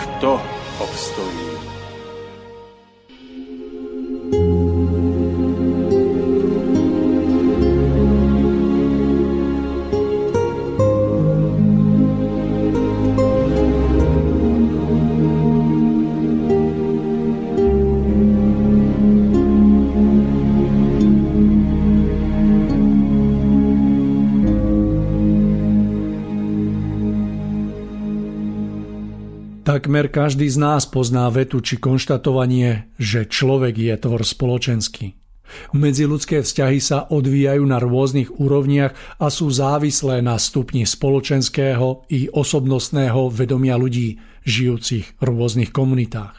kto obstojí. Takmer každý z nás pozná vetu či konštatovanie, že človek je tvor spoločenský. Medziludské vzťahy sa odvíjajú na rôznych úrovniach a sú závislé na stupni spoločenského i osobnostného vedomia ľudí, žijúcich v rôznych komunitách.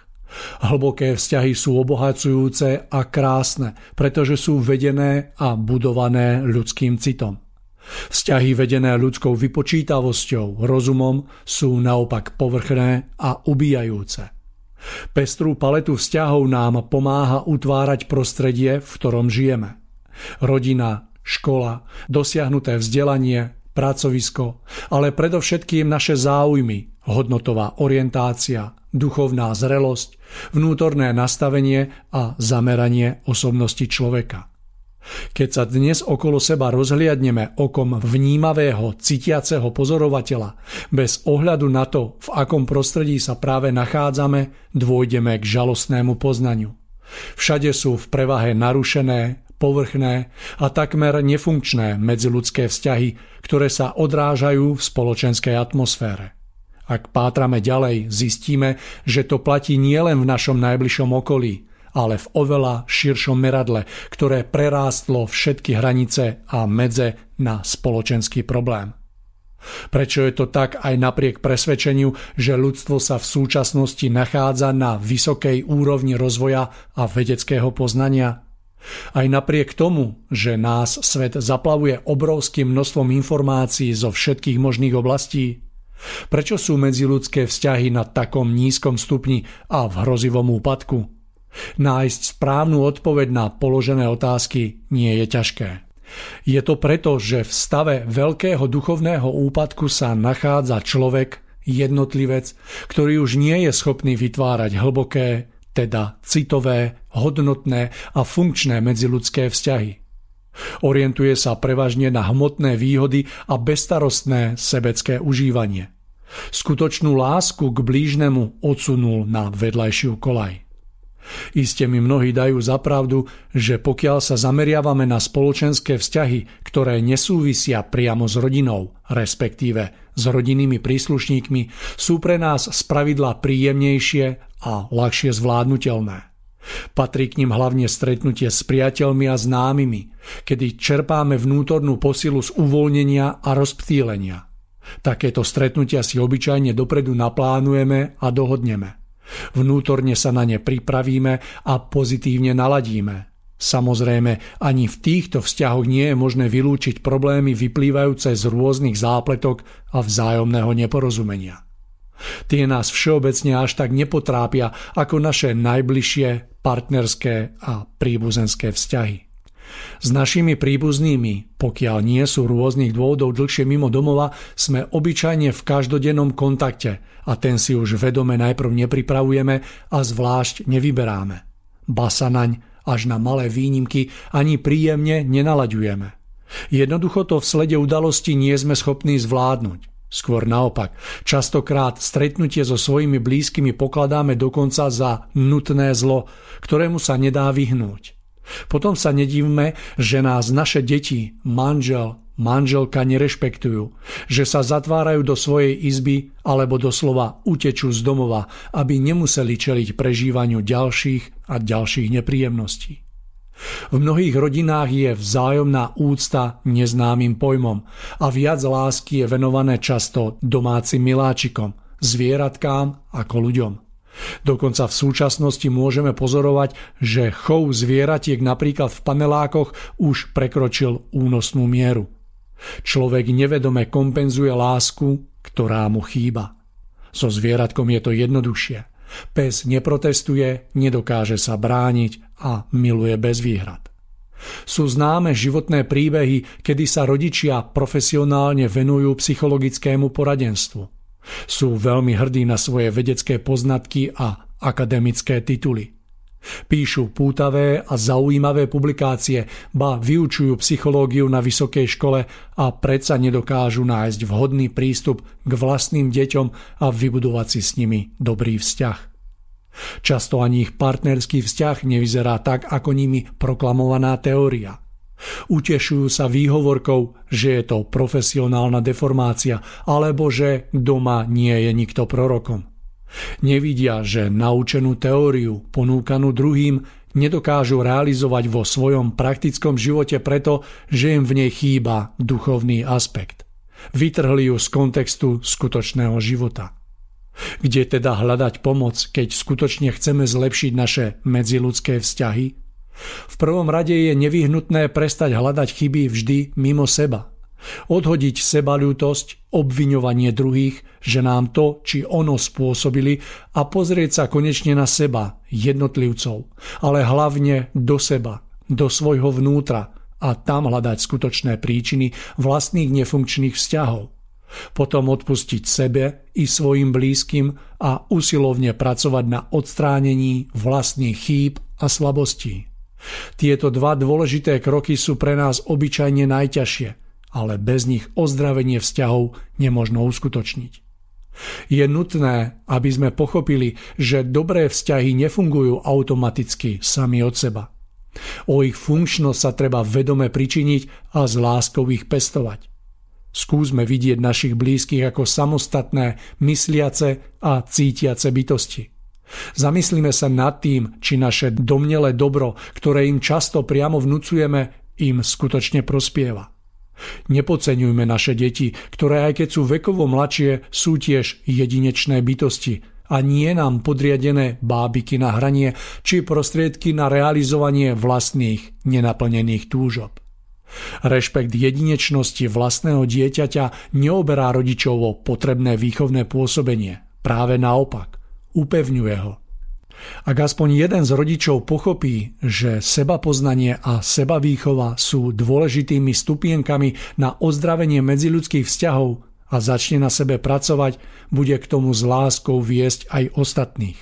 Hlboké vzťahy sú obohacujúce a krásne, pretože sú vedené a budované ľudským citom. Vzťahy vedené ľudskou vypočítavosťou, rozumom sú naopak povrchné a ubíjajúce. Pestrú paletu vzťahov nám pomáha utvárať prostredie, v ktorom žijeme. Rodina, škola, dosiahnuté vzdelanie, pracovisko, ale predovšetkým naše záujmy, hodnotová orientácia, duchovná zrelosť, vnútorné nastavenie a zameranie osobnosti človeka. Keď sa dnes okolo seba rozhliadneme okom vnímavého, citiaceho pozorovateľa, bez ohľadu na to, v akom prostredí sa práve nachádzame, dôjdeme k žalostnému poznaniu. Všade sú v prevahe narušené, povrchné a takmer nefunkčné medziludské vzťahy, ktoré sa odrážajú v spoločenskej atmosfére. Ak pátrame ďalej, zistíme, že to platí nielen v našom najbližšom okolí, ale v oveľa širšom meradle, ktoré prerástlo všetky hranice a medze na spoločenský problém. Prečo je to tak aj napriek presvedčeniu, že ľudstvo sa v súčasnosti nachádza na vysokej úrovni rozvoja a vedeckého poznania? Aj napriek tomu, že nás svet zaplavuje obrovským množstvom informácií zo všetkých možných oblastí, prečo sú medziludské vzťahy na takom nízkom stupni a v hrozivom úpadku? Nájsť správnu odpoveď na položené otázky nie je ťažké. Je to preto, že v stave veľkého duchovného úpadku sa nachádza človek, jednotlivec, ktorý už nie je schopný vytvárať hlboké, teda citové, hodnotné a funkčné medziludské vzťahy. Orientuje sa prevažne na hmotné výhody a bestarostné sebecké užívanie. Skutočnú lásku k blížnemu odsunul na vedľajšiu kolaj. Iste mi mnohí dajú zapravdu, že pokiaľ sa zameriavame na spoločenské vzťahy, ktoré nesúvisia priamo s rodinou, respektíve s rodinnými príslušníkmi, sú pre nás spravidla príjemnejšie a ľahšie zvládnutelné. Patrí k nim hlavne stretnutie s priateľmi a známymi, kedy čerpáme vnútornú posilu z uvoľnenia a rozptýlenia. Takéto stretnutia si obyčajne dopredu naplánujeme a dohodneme. Vnútorne sa na ne pripravíme a pozitívne naladíme. Samozrejme, ani v týchto vzťahoch nie je možné vylúčiť problémy vyplývajúce z rôznych zápletok a vzájomného neporozumenia. Tie nás všeobecne až tak nepotrápia ako naše najbližšie partnerské a príbuzenské vzťahy. S našimi príbuznými, pokiaľ nie sú rôznych dôvodov dlhšie mimo domova, sme obyčajne v každodennom kontakte a ten si už vedome najprv nepripravujeme a zvlášť nevyberáme. Basa naň až na malé výnimky ani príjemne nenalaďujeme. Jednoducho to v slede udalosti nie sme schopní zvládnuť. Skôr naopak, častokrát stretnutie so svojimi blízkymi pokladáme dokonca za nutné zlo, ktorému sa nedá vyhnúť. Potom sa nedívme, že nás naše deti, manžel, manželka nerešpektujú, že sa zatvárajú do svojej izby alebo doslova utečú z domova, aby nemuseli čeliť prežívaniu ďalších a ďalších nepríjemností. V mnohých rodinách je vzájomná úcta neznámym pojmom a viac lásky je venované často domácim miláčikom, zvieratkám ako ľuďom. Dokonca v súčasnosti môžeme pozorovať, že chov zvieratiek napríklad v panelákoch už prekročil únosnú mieru. Človek nevedome kompenzuje lásku, ktorá mu chýba. So zvieratkom je to jednoduchšie. Pes neprotestuje, nedokáže sa brániť a miluje bez výhrad. Sú známe životné príbehy, kedy sa rodičia profesionálne venujú psychologickému poradenstvu. Sú veľmi hrdí na svoje vedecké poznatky a akademické tituly. Píšu pútavé a zaujímavé publikácie, ba vyučujú psychológiu na vysokej škole a predsa nedokážu nájsť vhodný prístup k vlastným deťom a vybudovať si s nimi dobrý vzťah. Často ani ich partnerský vzťah nevyzerá tak, ako nimi proklamovaná teória. Utešujú sa výhovorkou, že je to profesionálna deformácia alebo že doma nie je nikto prorokom. Nevidia, že naučenú teóriu, ponúkanú druhým, nedokážu realizovať vo svojom praktickom živote preto, že im v nej chýba duchovný aspekt. Vytrhli ju z kontextu skutočného života. Kde teda hľadať pomoc, keď skutočne chceme zlepšiť naše medziludské vzťahy? V prvom rade je nevyhnutné prestať hľadať chyby vždy mimo seba. Odhodiť sebalútosť, obviňovanie druhých, že nám to či ono spôsobili a pozrieť sa konečne na seba, jednotlivcov, ale hlavne do seba, do svojho vnútra a tam hľadať skutočné príčiny vlastných nefunkčných vzťahov potom odpustiť sebe i svojim blízkym a usilovne pracovať na odstránení vlastných chýb a slabostí. Tieto dva dôležité kroky sú pre nás obyčajne najťažšie, ale bez nich ozdravenie vzťahov nemožno uskutočniť. Je nutné, aby sme pochopili, že dobré vzťahy nefungujú automaticky sami od seba. O ich funkčnosť sa treba vedome pričiniť a s láskou ich pestovať. Skúsme vidieť našich blízkych ako samostatné, mysliace a cítiace bytosti. Zamyslíme sa nad tým, či naše domnelé dobro, ktoré im často priamo vnúcujeme, im skutočne prospieva. Nepodceňujme naše deti, ktoré aj keď sú vekovo mladšie, sú tiež jedinečné bytosti a nie nám podriadené bábiky na hranie či prostriedky na realizovanie vlastných nenaplnených túžob. Rešpekt jedinečnosti vlastného dieťaťa neoberá rodičovo potrebné výchovné pôsobenie. Práve naopak, upevňuje ho. Ak aspoň jeden z rodičov pochopí, že sebapoznanie a sebavýchova sú dôležitými stupienkami na ozdravenie medziľudských vzťahov a začne na sebe pracovať, bude k tomu s láskou viesť aj ostatných.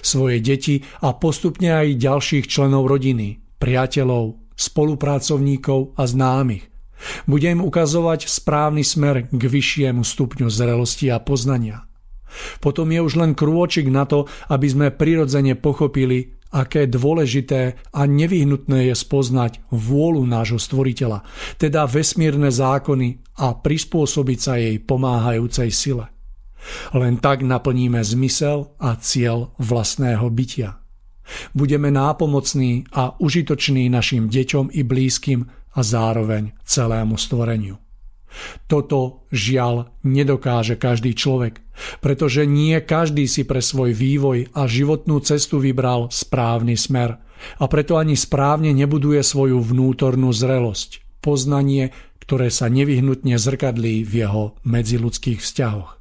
Svoje deti a postupne aj ďalších členov rodiny, priateľov, spolupracovníkov a známych. Budem ukazovať správny smer k vyššiemu stupňu zrelosti a poznania. Potom je už len krôčik na to, aby sme prirodzene pochopili, aké dôležité a nevyhnutné je spoznať vôľu nášho stvoriteľa, teda vesmírne zákony a prispôsobiť sa jej pomáhajúcej sile. Len tak naplníme zmysel a cieľ vlastného bytia. Budeme nápomocní a užitoční našim deťom i blízkym a zároveň celému stvoreniu. Toto žiaľ nedokáže každý človek, pretože nie každý si pre svoj vývoj a životnú cestu vybral správny smer a preto ani správne nebuduje svoju vnútornú zrelosť, poznanie, ktoré sa nevyhnutne zrkadlí v jeho medziludských vzťahoch.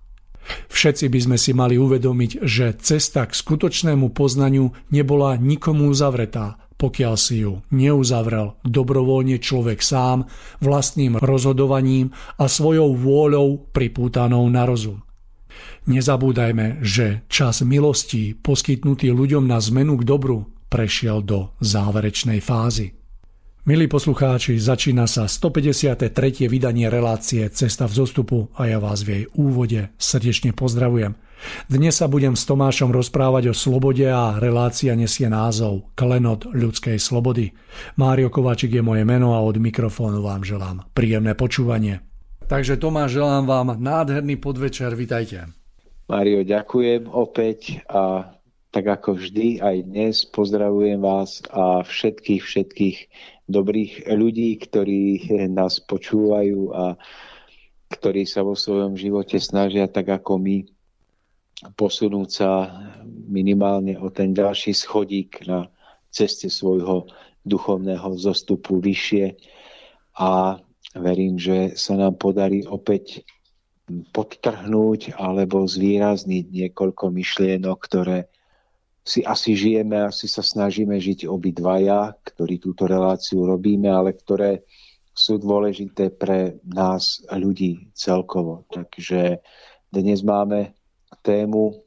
Všetci by sme si mali uvedomiť, že cesta k skutočnému poznaniu nebola nikomu uzavretá, pokiaľ si ju neuzavrel dobrovoľne človek sám, vlastným rozhodovaním a svojou vôľou pripútanou na rozum. Nezabúdajme, že čas milostí poskytnutý ľuďom na zmenu k dobru prešiel do záverečnej fázy. Milí poslucháči, začína sa 153. vydanie relácie Cesta v zostupu a ja vás v jej úvode srdečne pozdravujem. Dnes sa budem s Tomášom rozprávať o slobode a relácia nesie názov Klenot ľudskej slobody. Mário Kovačik je moje meno a od mikrofónu vám želám príjemné počúvanie. Takže Tomáš, želám vám nádherný podvečer, vitajte. Mário, ďakujem opäť a tak ako vždy aj dnes pozdravujem vás a všetkých, všetkých dobrých ľudí, ktorí nás počúvajú a ktorí sa vo svojom živote snažia tak ako my posunúť sa minimálne o ten ďalší schodík na ceste svojho duchovného zostupu vyššie a verím, že sa nám podarí opäť podtrhnúť alebo zvýrazniť niekoľko myšlienok, ktoré si asi žijeme, asi sa snažíme žiť obidvaja, ktorí túto reláciu robíme, ale ktoré sú dôležité pre nás ľudí celkovo. Takže dnes máme tému,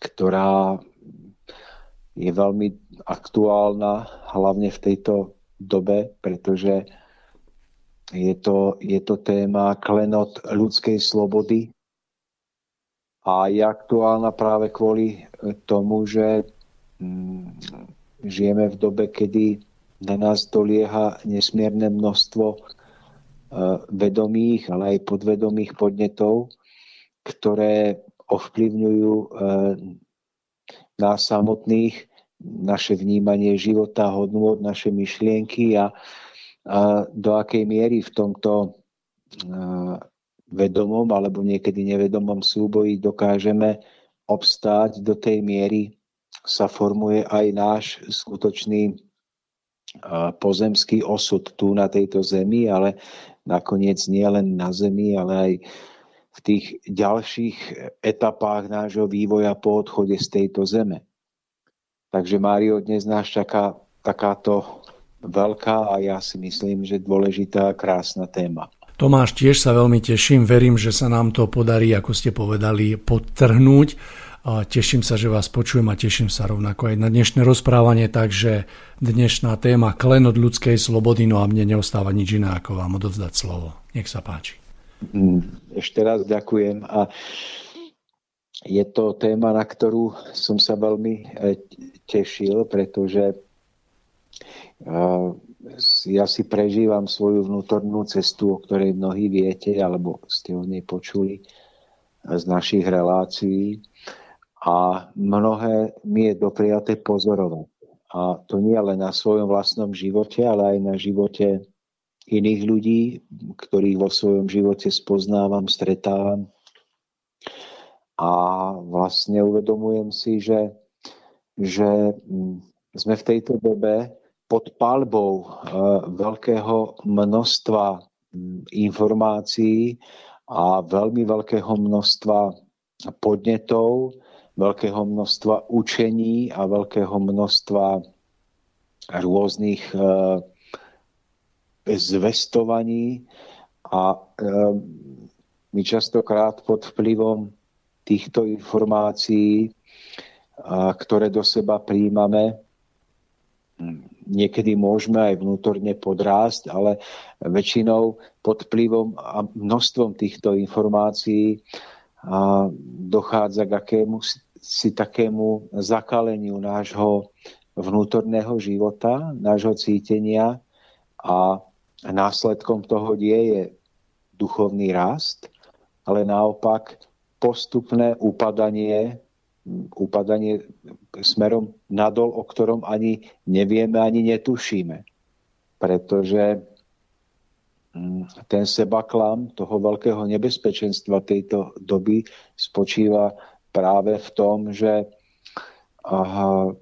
ktorá je veľmi aktuálna, hlavne v tejto dobe, pretože je to, je to téma klenot ľudskej slobody, a je aktuálna práve kvôli tomu, že mm, žijeme v dobe, kedy na nás dolieha nesmierne množstvo e, vedomých, ale aj podvedomých podnetov, ktoré ovplyvňujú e, nás samotných, naše vnímanie života, hodnôt, naše myšlienky a, a do akej miery v tomto e, vedomom alebo niekedy nevedomom súboji dokážeme obstáť do tej miery, sa formuje aj náš skutočný pozemský osud tu na tejto zemi, ale nakoniec nie len na zemi, ale aj v tých ďalších etapách nášho vývoja po odchode z tejto zeme. Takže Mário, dnes nás čaká takáto veľká a ja si myslím, že dôležitá a krásna téma. Tomáš, tiež sa veľmi teším, verím, že sa nám to podarí, ako ste povedali, podtrhnúť. Teším sa, že vás počujem a teším sa rovnako aj na dnešné rozprávanie, takže dnešná téma klen od ľudskej slobody, no a mne neostáva nič iné, ako vám odovzdať slovo. Nech sa páči. Mm, ešte raz ďakujem a je to téma, na ktorú som sa veľmi e, tešil, pretože ja si prežívam svoju vnútornú cestu, o ktorej mnohí viete, alebo ste o nej počuli z našich relácií. A mnohé mi je dopriaté pozorovať. A to nie len na svojom vlastnom živote, ale aj na živote iných ľudí, ktorých vo svojom živote spoznávam, stretávam. A vlastne uvedomujem si, že, že sme v tejto dobe pod palbou eh, veľkého množstva hm, informácií a veľmi veľkého množstva podnetov, veľkého množstva učení a veľkého množstva rôznych eh, zvestovaní a eh, my častokrát pod vplyvom týchto informácií, ktoré do seba príjmame, niekedy môžeme aj vnútorne podrásť, ale väčšinou pod vplyvom a množstvom týchto informácií dochádza k akému si takému zakaleniu nášho vnútorného života, nášho cítenia a následkom toho nie je duchovný rast, ale naopak postupné upadanie upadanie smerom nadol, o ktorom ani nevieme, ani netušíme. Pretože mm, ten sebaklam toho veľkého nebezpečenstva tejto doby spočíva práve v tom, že, aha,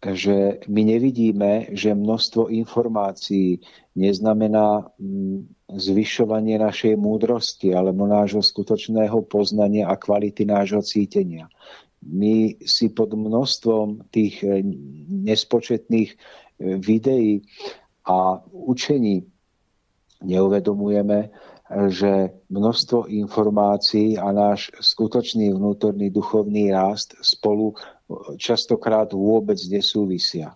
že my nevidíme, že množstvo informácií neznamená mm, zvyšovanie našej múdrosti alebo nášho skutočného poznania a kvality nášho cítenia. My si pod množstvom tých eh, nespočetných eh, videí a učení neuvedomujeme, že množstvo informácií a náš skutočný vnútorný duchovný rást spolu častokrát vôbec nesúvisia.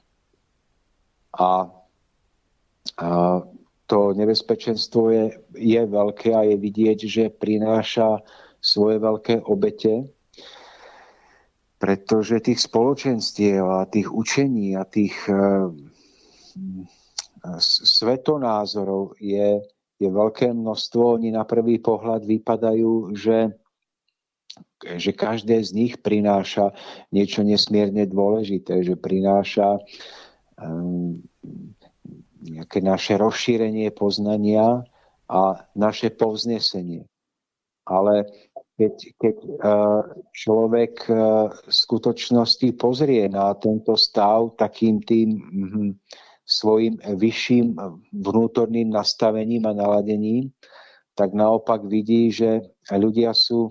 A a to nebezpečenstvo je, je veľké a je vidieť, že prináša svoje veľké obete, pretože tých spoločenstiev a tých učení a tých uh, svetonázorov je, je veľké množstvo. Oni na prvý pohľad vypadajú, že, že každé z nich prináša niečo nesmierne dôležité, že prináša um, nejaké naše rozšírenie poznania a naše povznesenie. Ale keď, keď e, človek e, v skutočnosti pozrie na tento stav takým tým mm, svojim vyšším vnútorným nastavením a naladením, tak naopak vidí, že ľudia sú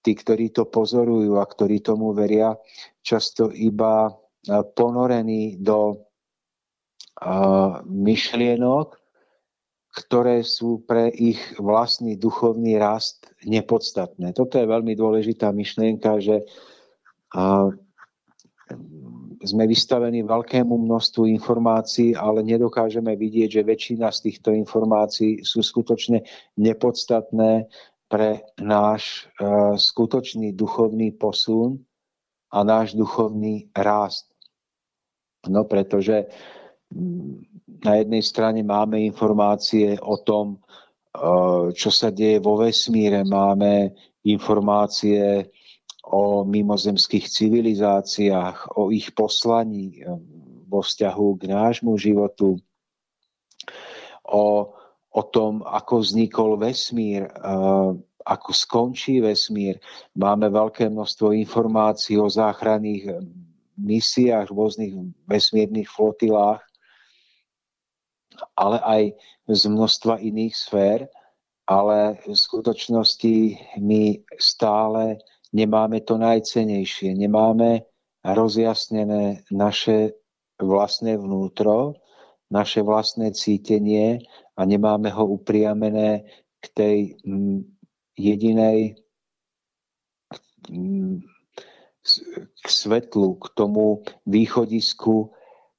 tí, ktorí to pozorujú a ktorí tomu veria, často iba e, ponorení do myšlienok, ktoré sú pre ich vlastný duchovný rast nepodstatné. Toto je veľmi dôležitá myšlienka, že sme vystavení veľkému množstvu informácií, ale nedokážeme vidieť, že väčšina z týchto informácií sú skutočne nepodstatné pre náš skutočný duchovný posun a náš duchovný rast. No pretože na jednej strane máme informácie o tom, eh, čo sa deje vo vesmíre, máme informácie o mimozemských civilizáciách, o ich poslaní eh, vo vzťahu k nášmu životu, o, o tom, ako vznikol vesmír, eh, ako skončí vesmír. Máme veľké množstvo informácií o záchranných misiách, rôznych vesmírnych flotilách ale aj z množstva iných sfér, ale v skutočnosti my stále nemáme to najcenejšie. Nemáme rozjasnené naše vlastné vnútro, naše vlastné cítenie a nemáme ho upriamené k tej mm, jedinej mm, k svetlu, k tomu východisku,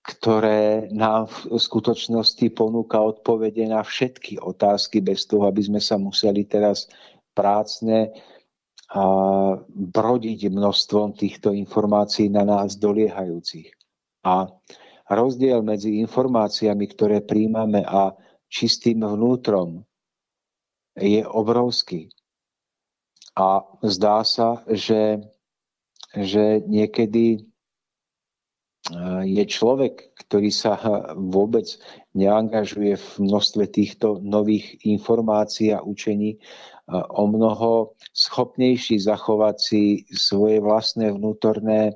ktoré nám v skutočnosti ponúka odpovede na všetky otázky bez toho, aby sme sa museli teraz prácne a brodiť množstvom týchto informácií na nás doliehajúcich. A rozdiel medzi informáciami, ktoré príjmame a čistým vnútrom je obrovský. A zdá sa, že, že niekedy je človek, ktorý sa vôbec neangažuje v množstve týchto nových informácií a učení, o mnoho schopnejší zachovať si svoje vlastné vnútorné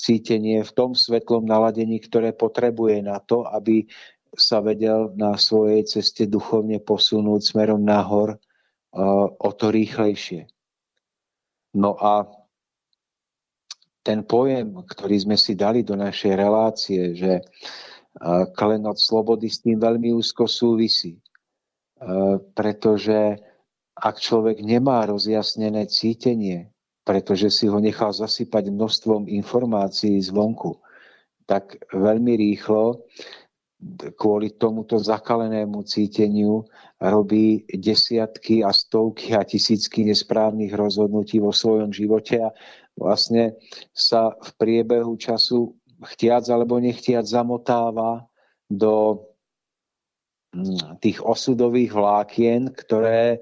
cítenie v tom svetlom naladení, ktoré potrebuje na to, aby sa vedel na svojej ceste duchovne posunúť smerom nahor o to rýchlejšie. No a ten pojem, ktorý sme si dali do našej relácie, že klenot slobody s tým veľmi úzko súvisí. Pretože ak človek nemá rozjasnené cítenie, pretože si ho nechal zasypať množstvom informácií zvonku, tak veľmi rýchlo kvôli tomuto zakalenému cíteniu robí desiatky a stovky a tisícky nesprávnych rozhodnutí vo svojom živote a vlastne sa v priebehu času chtiac alebo nechtiac zamotáva do mm, tých osudových vlákien, ktoré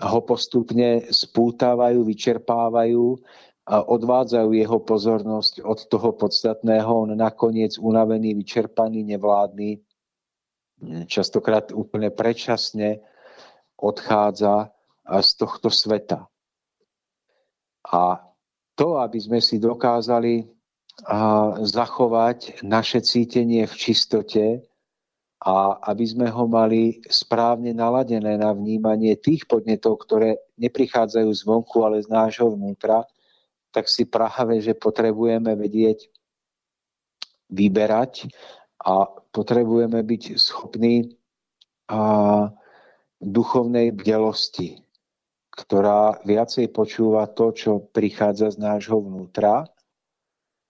ho postupne spútávajú, vyčerpávajú a odvádzajú jeho pozornosť od toho podstatného. On nakoniec unavený, vyčerpaný, nevládny, častokrát úplne predčasne odchádza z tohto sveta. A to, aby sme si dokázali zachovať naše cítenie v čistote a aby sme ho mali správne naladené na vnímanie tých podnetov, ktoré neprichádzajú zvonku, ale z nášho vnútra, tak si práve, že potrebujeme vedieť vyberať a potrebujeme byť schopní a, duchovnej bdelosti ktorá viacej počúva to, čo prichádza z nášho vnútra,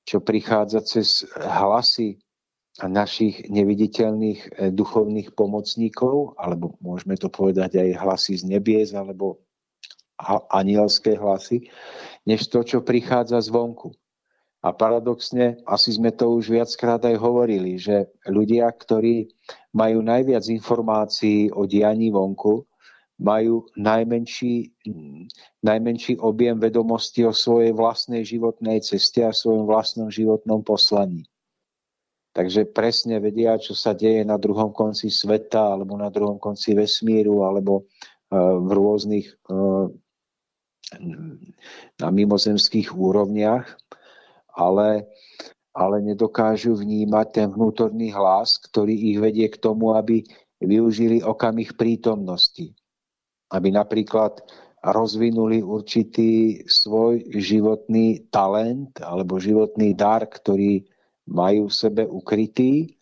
čo prichádza cez hlasy našich neviditeľných e, duchovných pomocníkov, alebo môžeme to povedať aj hlasy z nebies, alebo anielské hlasy, než to, čo prichádza zvonku. A paradoxne, asi sme to už viackrát aj hovorili, že ľudia, ktorí majú najviac informácií o dianí vonku, majú najmenší, najmenší objem vedomosti o svojej vlastnej životnej ceste a svojom vlastnom životnom poslaní. Takže presne vedia, čo sa deje na druhom konci sveta, alebo na druhom konci vesmíru, alebo uh, v rôznych uh, na mimozemských úrovniach ale, ale nedokážu vnímať ten vnútorný hlas, ktorý ich vedie k tomu, aby využili okamih prítomnosti. Aby napríklad rozvinuli určitý svoj životný talent alebo životný dar, ktorý majú v sebe ukrytý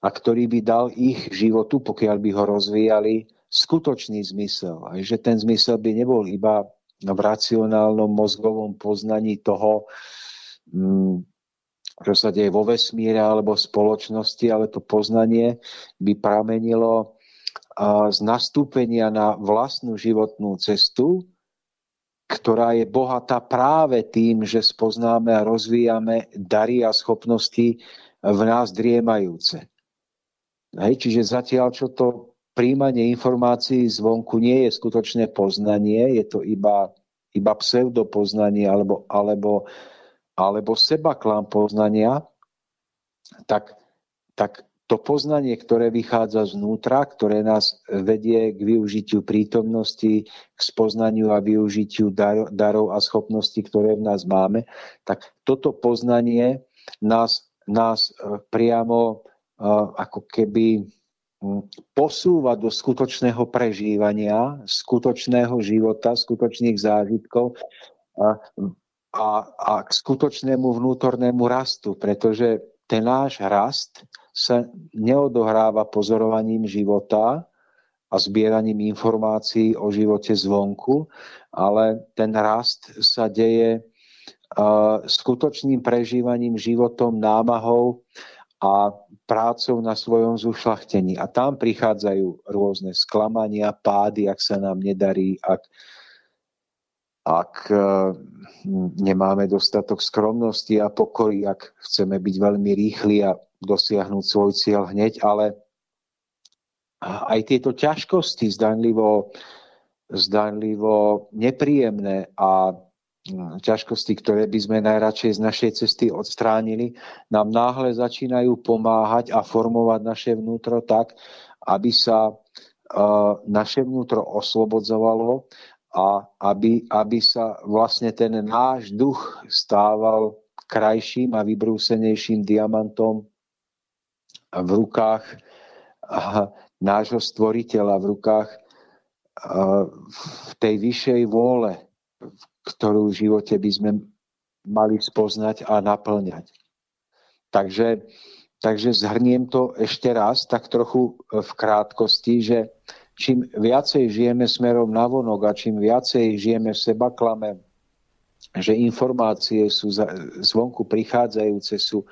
a ktorý by dal ich životu, pokiaľ by ho rozvíjali, skutočný zmysel. A že ten zmysel by nebol iba v racionálnom mozgovom poznaní toho, Mm, čo sa deje vo vesmíre alebo v spoločnosti, ale to poznanie by pramenilo z nastúpenia na vlastnú životnú cestu, ktorá je bohatá práve tým, že spoznáme a rozvíjame dary a schopnosti v nás driemajúce. Hej, čiže zatiaľ, čo to príjmanie informácií zvonku nie je skutočné poznanie, je to iba, iba pseudopoznanie alebo, alebo alebo seba klám poznania, tak, tak to poznanie, ktoré vychádza znútra, ktoré nás vedie k využitiu prítomnosti, k spoznaniu a využitiu dar, darov a schopností, ktoré v nás máme, tak toto poznanie nás, nás e, priamo uh, ako keby posúva do skutočného prežívania, skutočného života, skutočných zážitkov a, a k skutočnému vnútornému rastu, pretože ten náš rast sa neodohráva pozorovaním života a zbieraním informácií o živote zvonku, ale ten rast sa deje skutočným prežívaním životom, námahou a prácou na svojom zušlachtení. A tam prichádzajú rôzne sklamania, pády, ak sa nám nedarí, ak ak eh, nemáme dostatok skromnosti a pokory, ak chceme byť veľmi rýchli a dosiahnuť svoj cieľ hneď, ale aj tieto ťažkosti zdanlivo, zdanlivo nepríjemné a hm, ťažkosti, ktoré by sme najradšej z našej cesty odstránili, nám náhle začínajú pomáhať a formovať naše vnútro tak, aby sa uh, naše vnútro oslobodzovalo a aby, aby sa vlastne ten náš duch stával krajším a vybrúsenejším diamantom v rukách nášho stvoriteľa, v rukách v tej vyššej vôle, ktorú v živote by sme mali spoznať a naplňať. Takže, takže zhrniem to ešte raz, tak trochu v krátkosti, že čím viacej žijeme smerom na vonok a čím viacej žijeme seba klame, že informácie sú zvonku prichádzajúce, sú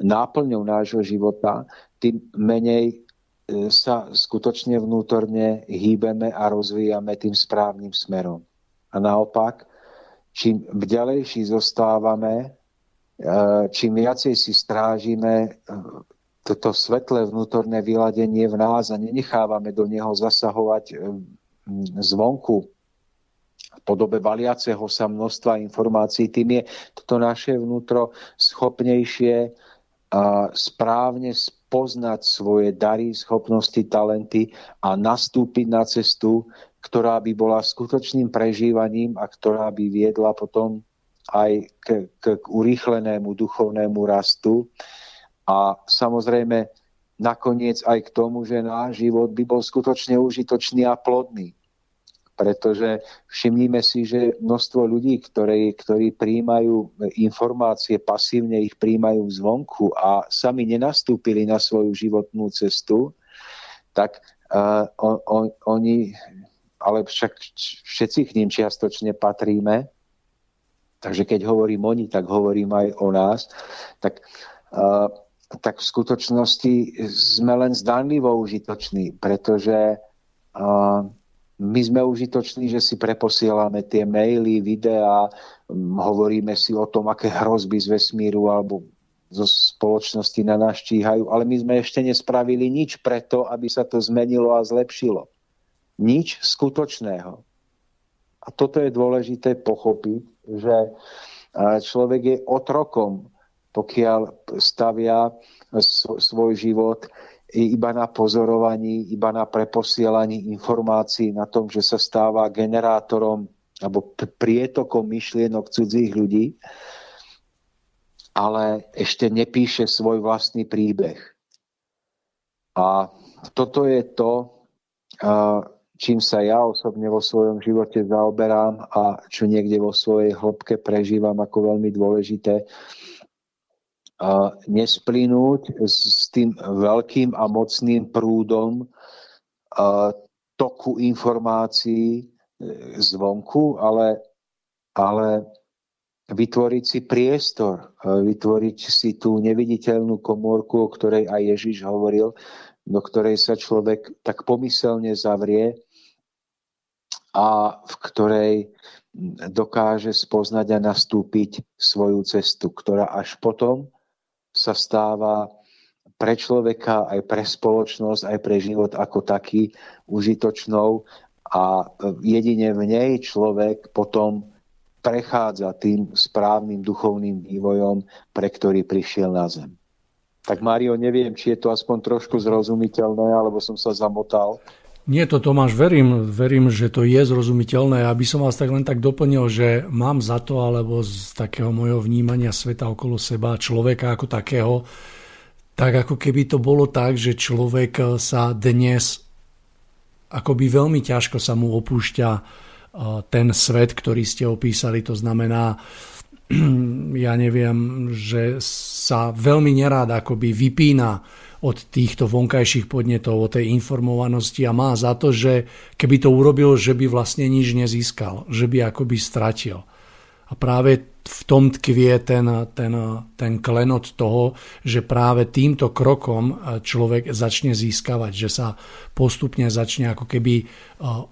náplňou nášho života, tým menej e, sa skutočne vnútorne hýbeme a rozvíjame tým správnym smerom. A naopak, čím vďalejší zostávame, e, čím viacej si strážime e, toto svetlé vnútorné vyladenie v nás a nenechávame do neho zasahovať zvonku v podobe valiaceho sa množstva informácií, tým je toto naše vnútro schopnejšie správne spoznať svoje dary, schopnosti, talenty a nastúpiť na cestu, ktorá by bola skutočným prežívaním a ktorá by viedla potom aj k, k, k urýchlenému duchovnému rastu a samozrejme nakoniec aj k tomu, že náš život by bol skutočne užitočný a plodný. Pretože všimníme si, že množstvo ľudí, ktorí, ktorí príjmajú informácie, pasívne ich príjmajú zvonku a sami nenastúpili na svoju životnú cestu, tak uh, on, on, oni, ale však všetci k ním čiastočne patríme, takže keď hovorím oni, tak hovorím aj o nás, tak uh, tak v skutočnosti sme len zdanlivo užitoční, pretože my sme užitoční, že si preposielame tie maily, videá, hovoríme si o tom, aké hrozby z vesmíru alebo zo spoločnosti na nás číhajú, ale my sme ešte nespravili nič preto, aby sa to zmenilo a zlepšilo. Nič skutočného. A toto je dôležité pochopiť, že človek je otrokom, pokiaľ stavia svoj život iba na pozorovaní, iba na preposielaní informácií, na tom, že sa stáva generátorom alebo prietokom myšlienok cudzích ľudí, ale ešte nepíše svoj vlastný príbeh. A toto je to, čím sa ja osobne vo svojom živote zaoberám a čo niekde vo svojej hĺbke prežívam ako veľmi dôležité, nesplínuť s tým veľkým a mocným prúdom toku informácií e, zvonku, ale, ale vytvoriť si priestor, vytvoriť si tú neviditeľnú komórku, o ktorej aj Ježiš hovoril, do ktorej sa človek tak pomyselne zavrie a v ktorej dokáže spoznať a nastúpiť svoju cestu, ktorá až potom sa stáva pre človeka, aj pre spoločnosť, aj pre život ako taký užitočnou a jedine v nej človek potom prechádza tým správnym duchovným vývojom, pre ktorý prišiel na zem. Tak Mário, neviem, či je to aspoň trošku zrozumiteľné, alebo som sa zamotal. Nie, to Tomáš, verím, verím, že to je zrozumiteľné. Aby som vás tak len tak doplnil, že mám za to, alebo z takého mojho vnímania sveta okolo seba, človeka ako takého, tak ako keby to bolo tak, že človek sa dnes akoby veľmi ťažko sa mu opúšťa e, ten svet, ktorý ste opísali. To znamená, ja neviem, že sa veľmi nerád akoby vypína od týchto vonkajších podnetov, od tej informovanosti a má za to, že keby to urobil, že by vlastne nič nezískal, že by akoby stratil. A práve v tom tkvie ten, ten, ten klenot toho, že práve týmto krokom človek začne získavať, že sa postupne začne ako keby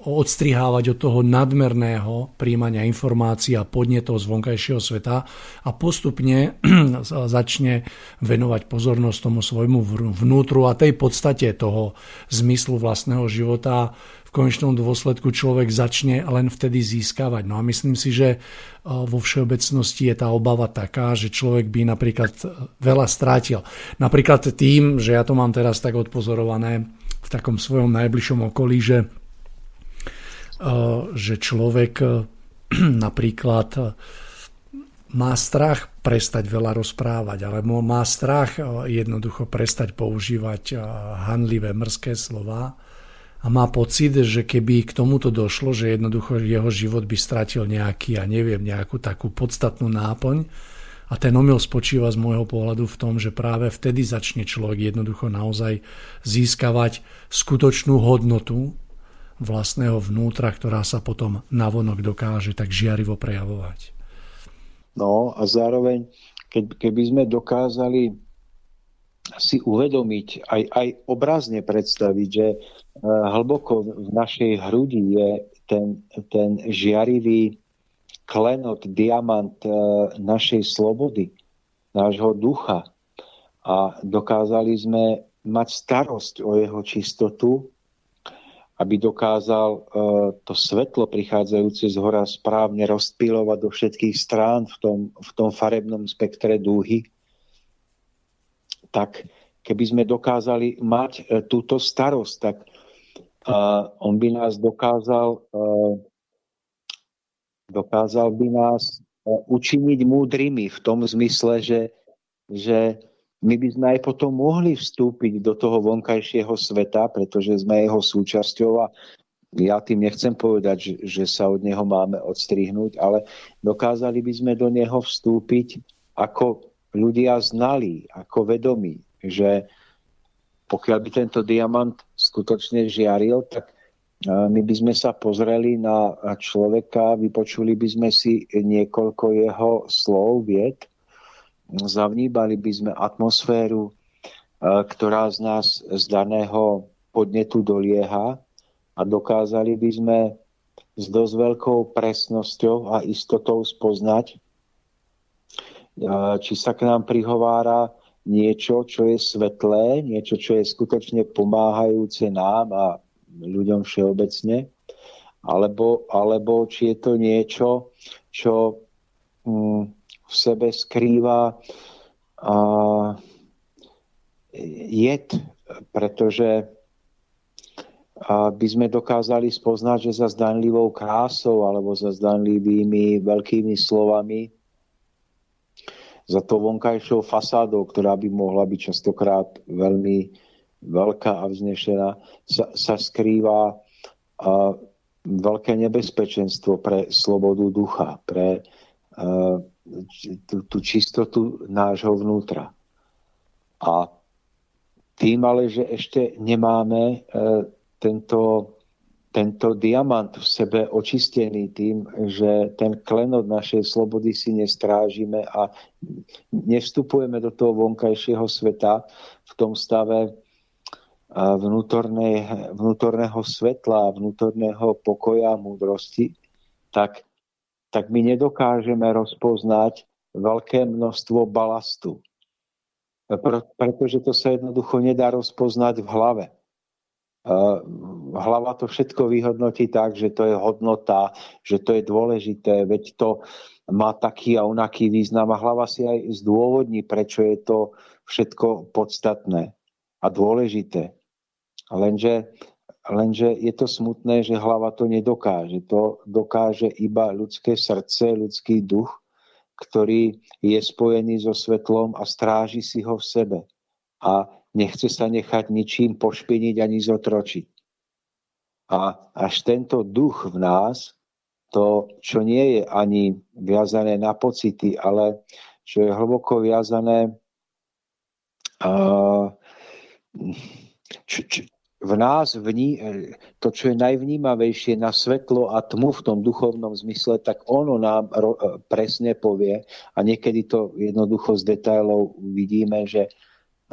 odstrihávať od toho nadmerného príjmania informácií a podnetov z vonkajšieho sveta a postupne začne venovať pozornosť tomu svojmu vnútru a tej podstate toho zmyslu vlastného života konečnom dôsledku človek začne len vtedy získavať. No a myslím si, že e, vo všeobecnosti je tá obava taká, že človek by napríklad e, veľa strátil. Napríklad tým, že ja to mám teraz tak odpozorované v takom svojom najbližšom okolí, že, e, že človek napríklad má strach prestať veľa rozprávať, alebo má strach jednoducho prestať používať hanlivé mrzké slova a má pocit, že keby k tomuto došlo, že jednoducho jeho život by stratil nejaký, ja neviem, nejakú takú podstatnú náplň, a ten omyl spočíva z môjho pohľadu v tom, že práve vtedy začne človek jednoducho naozaj získavať skutočnú hodnotu vlastného vnútra, ktorá sa potom navonok dokáže tak žiarivo prejavovať. No a zároveň, keby sme dokázali si uvedomiť, aj, aj obrazne predstaviť, že e, hlboko v našej hrudi je ten, ten žiarivý klenot, diamant e, našej slobody, nášho ducha. A dokázali sme mať starosť o jeho čistotu, aby dokázal e, to svetlo prichádzajúce z hora správne rozpílovať do všetkých strán v tom, v tom farebnom spektre dúhy tak keby sme dokázali mať e, túto starosť, tak uh, on by nás dokázal uh, dokázal by nás uh, učiniť múdrymi v tom zmysle, že, že my by sme aj potom mohli vstúpiť do toho vonkajšieho sveta, pretože sme jeho súčasťou a ja tým nechcem povedať, že, že sa od neho máme odstrihnúť, ale dokázali by sme do neho vstúpiť ako ľudia znali ako vedomí, že pokiaľ by tento diamant skutočne žiaril, tak my by sme sa pozreli na človeka, vypočuli by sme si niekoľko jeho slov, vied, zavníbali by sme atmosféru ktorá z nás z daného podnetu dolieha a dokázali by sme s dosť veľkou presnosťou a istotou spoznať, či sa k nám prihovára niečo, čo je svetlé, niečo, čo je skutočne pomáhajúce nám a ľuďom všeobecne, alebo, alebo či je to niečo, čo mm, v sebe skrýva a, jed, pretože by sme dokázali spoznať, že za zdanlivou krásou alebo za zdanlivými veľkými slovami, za to vonkajšou fasádou, ktorá by mohla byť častokrát veľmi veľká a vznešená, sa, sa skrýva a, veľké nebezpečenstvo pre slobodu ducha, pre a, tú, tú čistotu nášho vnútra. A tým ale, že ešte nemáme e, tento, tento diamant v sebe očistený tým, že ten klenot našej slobody si nestrážime a nevstupujeme do toho vonkajšieho sveta v tom stave vnútornej, vnútorného svetla, vnútorného pokoja a múdrosti, tak, tak my nedokážeme rozpoznať veľké množstvo balastu. Pretože to sa jednoducho nedá rozpoznať v hlave hlava to všetko vyhodnotí tak, že to je hodnota, že to je dôležité, veď to má taký a onaký význam a hlava si aj zdôvodní, prečo je to všetko podstatné a dôležité. Lenže, lenže je to smutné, že hlava to nedokáže. To dokáže iba ľudské srdce, ľudský duch, ktorý je spojený so svetlom a stráži si ho v sebe. A nechce sa nechať ničím pošpiniť ani zotročiť. A až tento duch v nás, to, čo nie je ani viazané na pocity, ale čo je hlboko viazané č, č, v nás vní, to, čo je najvnímavejšie na svetlo a tmu v tom duchovnom zmysle, tak ono nám ro, presne povie. A niekedy to jednoducho z detailov vidíme, že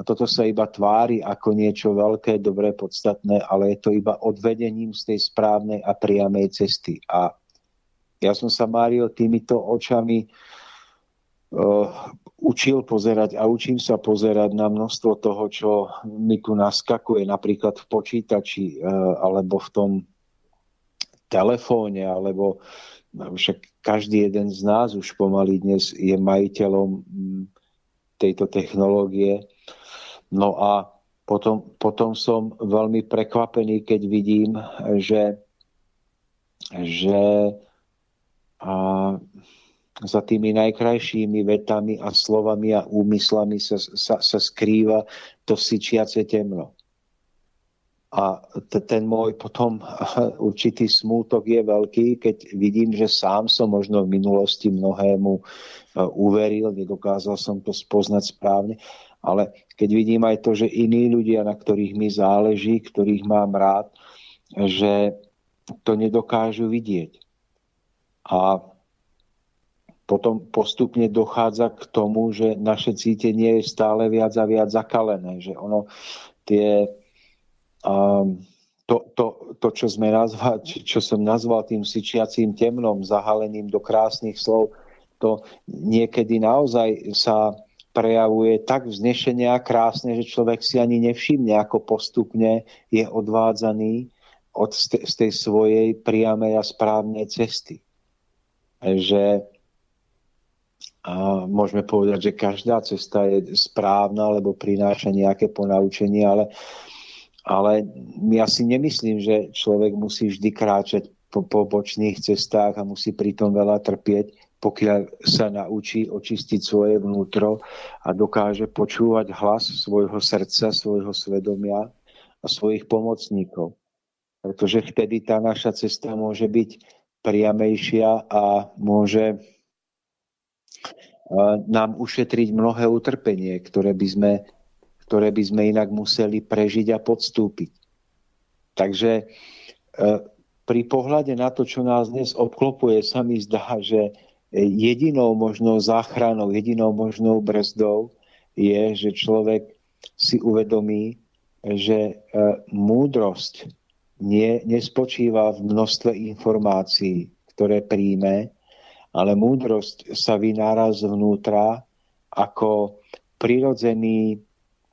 a toto sa iba tvári ako niečo veľké, dobré, podstatné, ale je to iba odvedením z tej správnej a priamej cesty. A ja som sa, Mário, týmito očami uh, učil pozerať a učím sa pozerať na množstvo toho, čo mi tu naskakuje, napríklad v počítači uh, alebo v tom telefóne, alebo však každý jeden z nás už pomaly dnes je majiteľom tejto technológie No a potom, potom som veľmi prekvapený, keď vidím, že, že a za tými najkrajšími vetami a slovami a úmyslami sa, sa, sa skrýva to syčiace temno. A ten môj potom určitý smútok je veľký, keď vidím, že sám som možno v minulosti mnohému e, uveril, nedokázal som to spoznať správne ale keď vidím aj to, že iní ľudia, na ktorých mi záleží, ktorých mám rád, že to nedokážu vidieť. A potom postupne dochádza k tomu, že naše cítenie je stále viac a viac zakalené, že ono tie um, to, to, to, čo, sme nazval, čo som nazval tým syčiacím temnom, zahaleným do krásnych slov, to niekedy naozaj sa prejavuje tak vznešenie a krásne, že človek si ani nevšimne, ako postupne je odvádzaný od z tej svojej priamej a správnej cesty. Že a môžeme povedať, že každá cesta je správna, alebo prináša nejaké ponaučenie, ale, ale ja si nemyslím, že človek musí vždy kráčať po, po bočných cestách a musí pritom veľa trpieť pokiaľ sa naučí očistiť svoje vnútro a dokáže počúvať hlas svojho srdca, svojho svedomia a svojich pomocníkov. Pretože vtedy tá naša cesta môže byť priamejšia a môže nám ušetriť mnohé utrpenie, ktoré by sme, ktoré by sme inak museli prežiť a podstúpiť. Takže e, pri pohľade na to, čo nás dnes obklopuje, sa mi zdá, že jedinou možnou záchranou, jedinou možnou brzdou je, že človek si uvedomí, že e, múdrosť nie, nespočíva v množstve informácií, ktoré príjme, ale múdrosť sa vynára zvnútra ako prirodzený,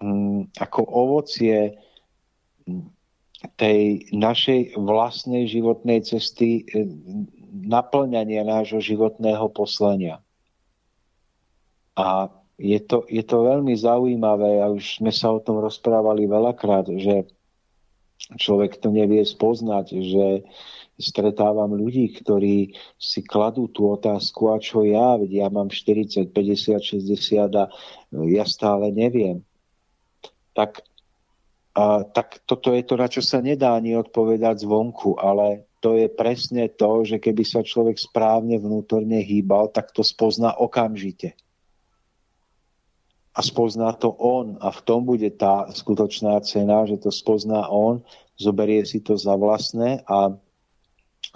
mm, ako ovocie tej našej vlastnej životnej cesty e, naplňania nášho životného poslania. A je to, je to veľmi zaujímavé, a už sme sa o tom rozprávali veľakrát, že človek to nevie spoznať, že stretávam ľudí, ktorí si kladú tú otázku, a čo ja, veď ja mám 40, 50, 60 a ja stále neviem. Tak, a, tak toto je to, na čo sa nedá ani odpovedať zvonku, ale to je presne to, že keby sa človek správne vnútorne hýbal, tak to spozná okamžite a spozná to on a v tom bude tá skutočná cena, že to spozná on, zoberie si to za vlastné a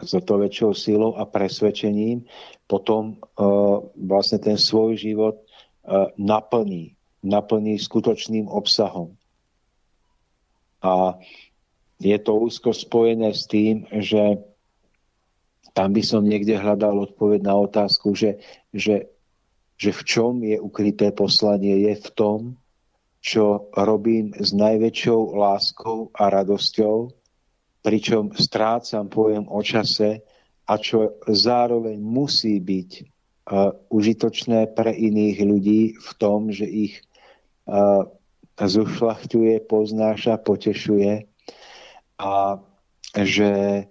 za to väčšou silou a presvedčením potom uh, vlastne ten svoj život uh, naplní. Naplní skutočným obsahom. A je to úzko spojené s tým, že tam by som niekde hľadal odpoveď na otázku, že, že že v čom je ukryté poslanie, je v tom, čo robím s najväčšou láskou a radosťou, pričom strácam pojem o čase a čo zároveň musí byť uh, užitočné pre iných ľudí v tom, že ich uh, zušľachtuje, poznáša, potešuje a že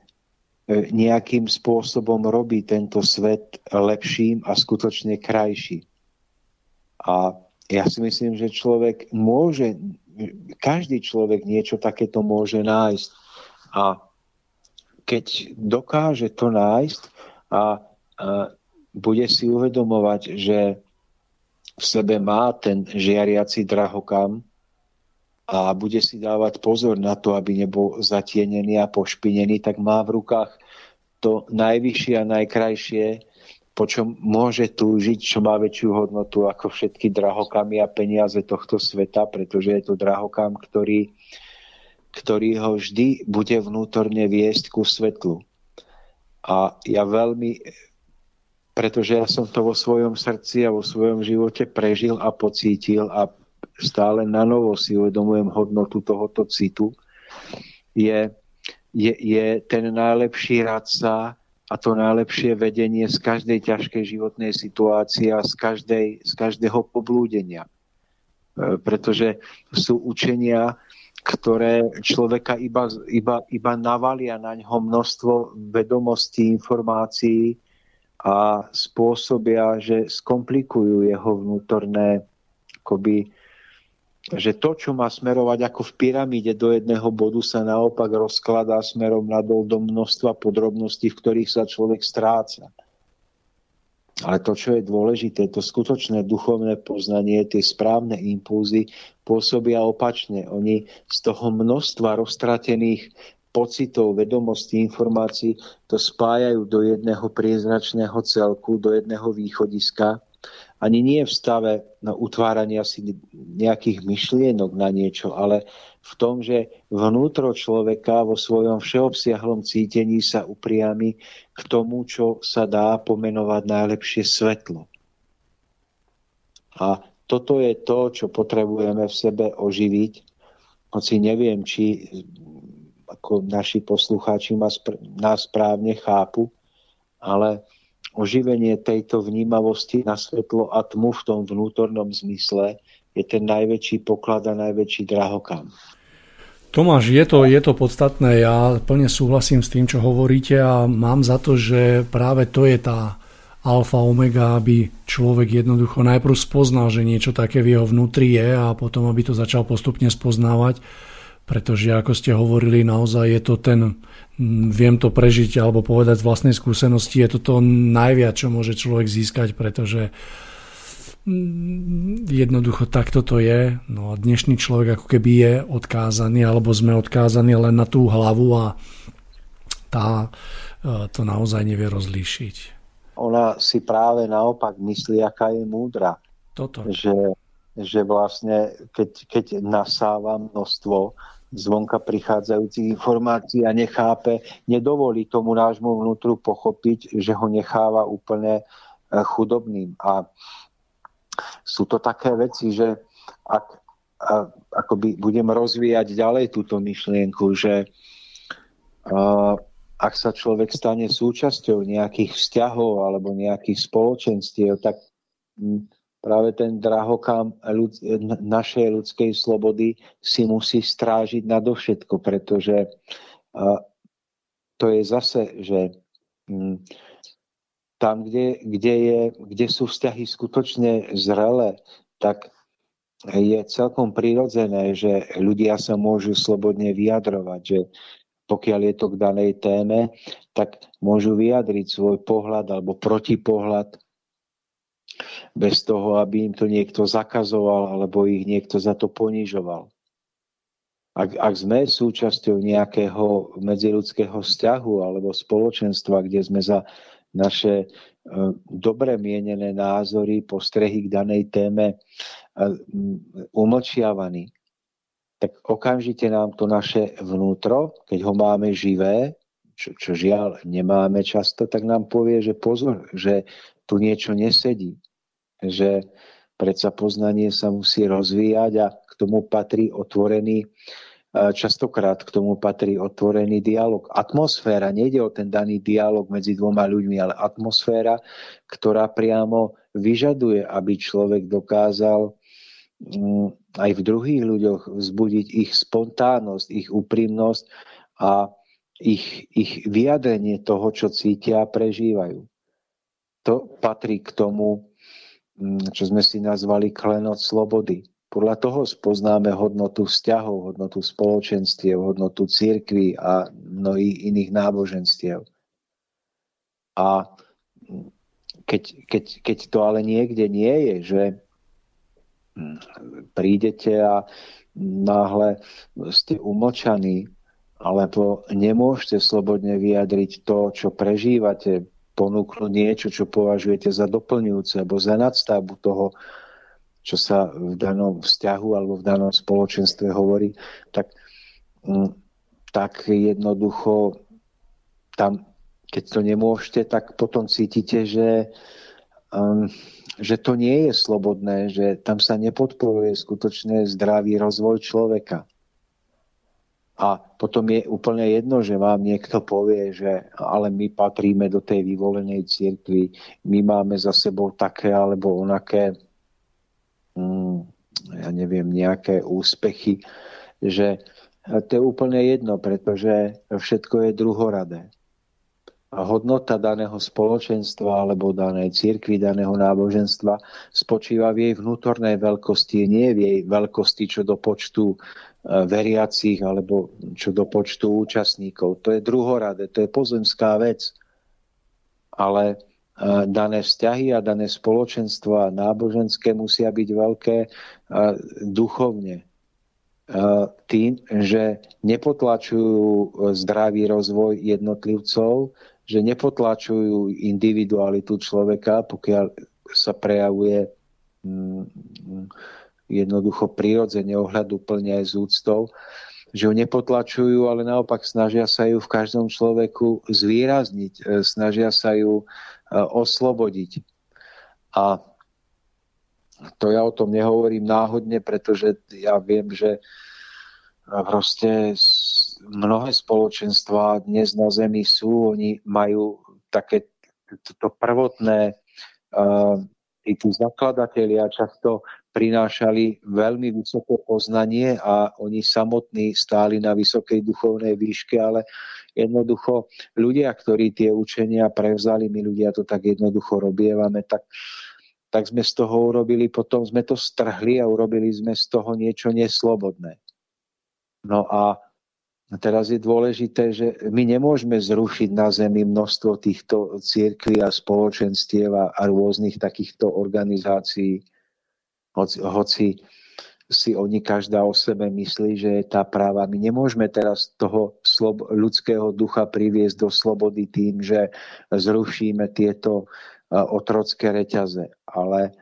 E, nejakým spôsobom robí tento svet lepším a skutočne krajší. A ja si myslím, že človek môže, každý človek niečo takéto môže nájsť. A keď dokáže to nájsť a, a bude si uvedomovať, že v sebe má ten žiariaci drahokam, a bude si dávať pozor na to, aby nebol zatienený a pošpinený, tak má v rukách to najvyššie a najkrajšie, po čom môže túžiť, čo má väčšiu hodnotu ako všetky drahokamy a peniaze tohto sveta, pretože je to drahokam, ktorý, ktorý ho vždy bude vnútorne viesť ku svetlu. A ja veľmi, pretože ja som to vo svojom srdci a vo svojom živote prežil a pocítil a stále na novo si uvedomujem hodnotu tohoto citu, je, je, je ten najlepší radca a to najlepšie vedenie z každej ťažkej životnej situácie a z, každej, z každého poblúdenia. E, pretože sú učenia, ktoré človeka iba, iba, iba navalia na ňo množstvo vedomostí, informácií a spôsobia, že skomplikujú jeho vnútorné akoby, že to, čo má smerovať ako v pyramíde do jedného bodu, sa naopak rozkladá smerom nadol do množstva podrobností, v ktorých sa človek stráca. Ale to, čo je dôležité, to skutočné duchovné poznanie, tie správne impulzy pôsobia opačne. Oni z toho množstva roztratených pocitov, vedomostí, informácií to spájajú do jedného priezračného celku, do jedného východiska ani nie v stave na utvárania si nejakých myšlienok na niečo, ale v tom, že vnútro človeka vo svojom všeobsiahlom cítení sa upriami k tomu, čo sa dá pomenovať najlepšie svetlo. A toto je to, čo potrebujeme v sebe oživiť, hoci neviem, či ako naši poslucháči nás správne chápu, ale oživenie tejto vnímavosti na svetlo a tmu v tom vnútornom zmysle je ten najväčší poklad a najväčší drahokam. Tomáš, je to, je to podstatné. Ja plne súhlasím s tým, čo hovoríte a mám za to, že práve to je tá alfa omega, aby človek jednoducho najprv spoznal, že niečo také v jeho vnútri je a potom, aby to začal postupne spoznávať pretože ako ste hovorili, naozaj je to ten, viem to prežiť alebo povedať z vlastnej skúsenosti, je to to najviac, čo môže človek získať, pretože jednoducho takto to je. No a dnešný človek ako keby je odkázaný, alebo sme odkázaní len na tú hlavu a tá e, to naozaj nevie rozlíšiť. Ona si práve naopak myslí, aká je múdra. Toto. Že, že vlastne keď, keď nasáva množstvo zvonka prichádzajúcich informácií a nechápe, nedovolí tomu nášmu vnútru pochopiť, že ho necháva úplne e, chudobným. A sú to také veci, že ak akoby budem rozvíjať ďalej túto myšlienku, že a, ak sa človek stane súčasťou nejakých vzťahov alebo nejakých spoločenstiev, tak práve ten drahokám ľud, našej ľudskej slobody si musí strážiť nadovšetko, pretože to je zase, že m, tam, kde, kde, je, kde sú vzťahy skutočne zrelé, tak je celkom prirodzené, že ľudia sa môžu slobodne vyjadrovať, že pokiaľ je to k danej téme, tak môžu vyjadriť svoj pohľad alebo protipohľad bez toho, aby im to niekto zakazoval alebo ich niekto za to ponižoval. Ak, ak sme súčasťou nejakého medziludského vzťahu alebo spoločenstva, kde sme za naše uh, dobre mienené názory, postrehy k danej téme uh, umlčiavaní, tak okamžite nám to naše vnútro, keď ho máme živé, čo, čo žiaľ nemáme často, tak nám povie, že pozor, že tu niečo nesedí že predsa poznanie sa musí rozvíjať a k tomu patrí otvorený častokrát k tomu patrí otvorený dialog. Atmosféra, nejde o ten daný dialog medzi dvoma ľuďmi, ale atmosféra, ktorá priamo vyžaduje, aby človek dokázal mm, aj v druhých ľuďoch vzbudiť ich spontánnosť, ich úprimnosť a ich, ich vyjadrenie toho, čo cítia a prežívajú. To patrí k tomu čo sme si nazvali klenot slobody. Podľa toho spoznáme hodnotu vzťahov, hodnotu spoločenstiev, hodnotu církvy a mnohých iných náboženstiev. A keď, keď, keď to ale niekde nie je, že mm, prídete a náhle ste umlčaní, alebo nemôžete slobodne vyjadriť to, čo prežívate, ponúknuť niečo, čo považujete za doplňujúce alebo za nadstavbu toho, čo sa v danom vzťahu alebo v danom spoločenstve hovorí, tak, mm, tak jednoducho tam, keď to nemôžete, tak potom cítite, že, um, že to nie je slobodné, že tam sa nepodporuje skutočne zdravý rozvoj človeka. A potom je úplne jedno, že vám niekto povie, že ale my patríme do tej vyvolenej cirkvi, my máme za sebou také alebo onaké, mm, ja neviem, nejaké úspechy, že to je úplne jedno, pretože všetko je druhoradé. A hodnota daného spoločenstva alebo danej cirkvi, daného náboženstva spočíva v jej vnútornej veľkosti, nie v jej veľkosti čo do počtu veriacich alebo čo do počtu účastníkov. To je druhoradé, to je pozemská vec. Ale e, dané vzťahy a dané spoločenstva náboženské musia byť veľké e, duchovne. Tým, že nepotlačujú zdravý rozvoj jednotlivcov, že nepotlačujú individualitu človeka, pokiaľ sa prejavuje mm, jednoducho prirodzene plne aj z úctou, že ju nepotlačujú, ale naopak snažia sa ju v každom človeku zvýrazniť, e, snažia sa ju e, oslobodiť. A to ja o tom nehovorím náhodne, pretože ja viem, že proste mnohé spoločenstva dnes na Zemi sú, oni majú také to prvotné uh, tí zakladatelia často prinášali veľmi vysoké poznanie a oni samotní stáli na vysokej duchovnej výške, ale jednoducho ľudia, ktorí tie učenia prevzali, my ľudia to tak jednoducho robievame, tak, tak sme z toho urobili, potom sme to strhli a urobili sme z toho niečo neslobodné. No a teraz je dôležité, že my nemôžeme zrušiť na Zemi množstvo týchto církví a spoločenstiev a, a rôznych takýchto organizácií, hoci, hoci si oni každá o sebe myslí, že je tá práva. My nemôžeme teraz toho slob- ľudského ducha priviesť do slobody tým, že zrušíme tieto otrocké reťaze. Ale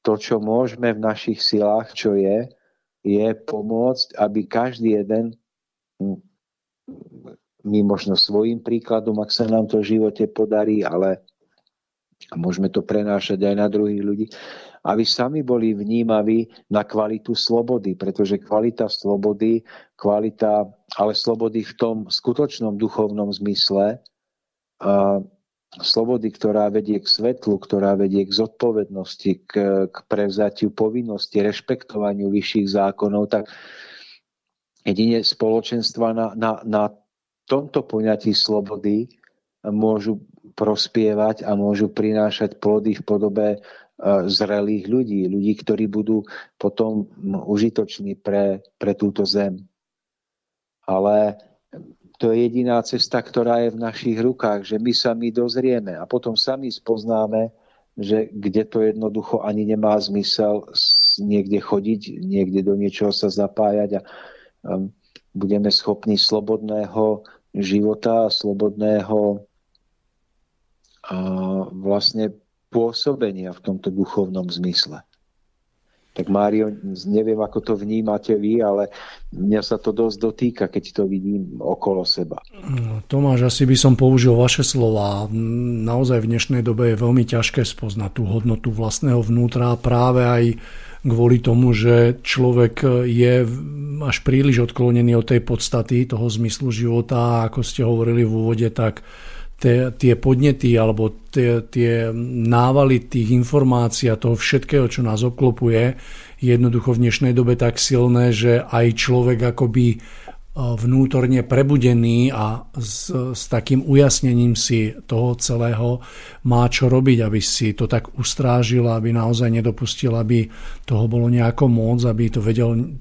to, čo môžeme v našich silách, čo je, je pomôcť, aby každý jeden my možno svojim príkladom, ak sa nám to v živote podarí, ale môžeme to prenášať aj na druhých ľudí, aby sami boli vnímaví na kvalitu slobody, pretože kvalita slobody, kvalita, ale slobody v tom skutočnom duchovnom zmysle, a slobody, ktorá vedie k svetlu, ktorá vedie k zodpovednosti, k, k prevzatiu povinnosti, rešpektovaniu vyšších zákonov, tak jedine spoločenstva na, na, na tomto poňatí slobody môžu prospievať a môžu prinášať plody v podobe zrelých ľudí, ľudí, ktorí budú potom užitoční pre, pre túto zem. Ale to je jediná cesta, ktorá je v našich rukách, že my sami dozrieme a potom sami spoznáme, že kde to jednoducho ani nemá zmysel niekde chodiť, niekde do niečoho sa zapájať a um, budeme schopní slobodného života, slobodného vlastne pôsobenia v tomto duchovnom zmysle. Tak Mário, neviem, ako to vnímate vy, ale mňa sa to dosť dotýka, keď to vidím okolo seba. No, Tomáš, asi by som použil vaše slova. Naozaj v dnešnej dobe je veľmi ťažké spoznať tú hodnotu vlastného vnútra práve aj kvôli tomu, že človek je až príliš odklonený od tej podstaty toho zmyslu života. Ako ste hovorili v úvode, tak tie, tie podnety alebo tie, tie návaly tých informácií a toho všetkého, čo nás obklopuje, je jednoducho v dnešnej dobe tak silné, že aj človek akoby e, vnútorne prebudený a s, s takým ujasnením si toho celého má čo robiť, aby si to tak ustrážil, aby naozaj nedopustil, aby toho bolo nejako moc, aby to vedel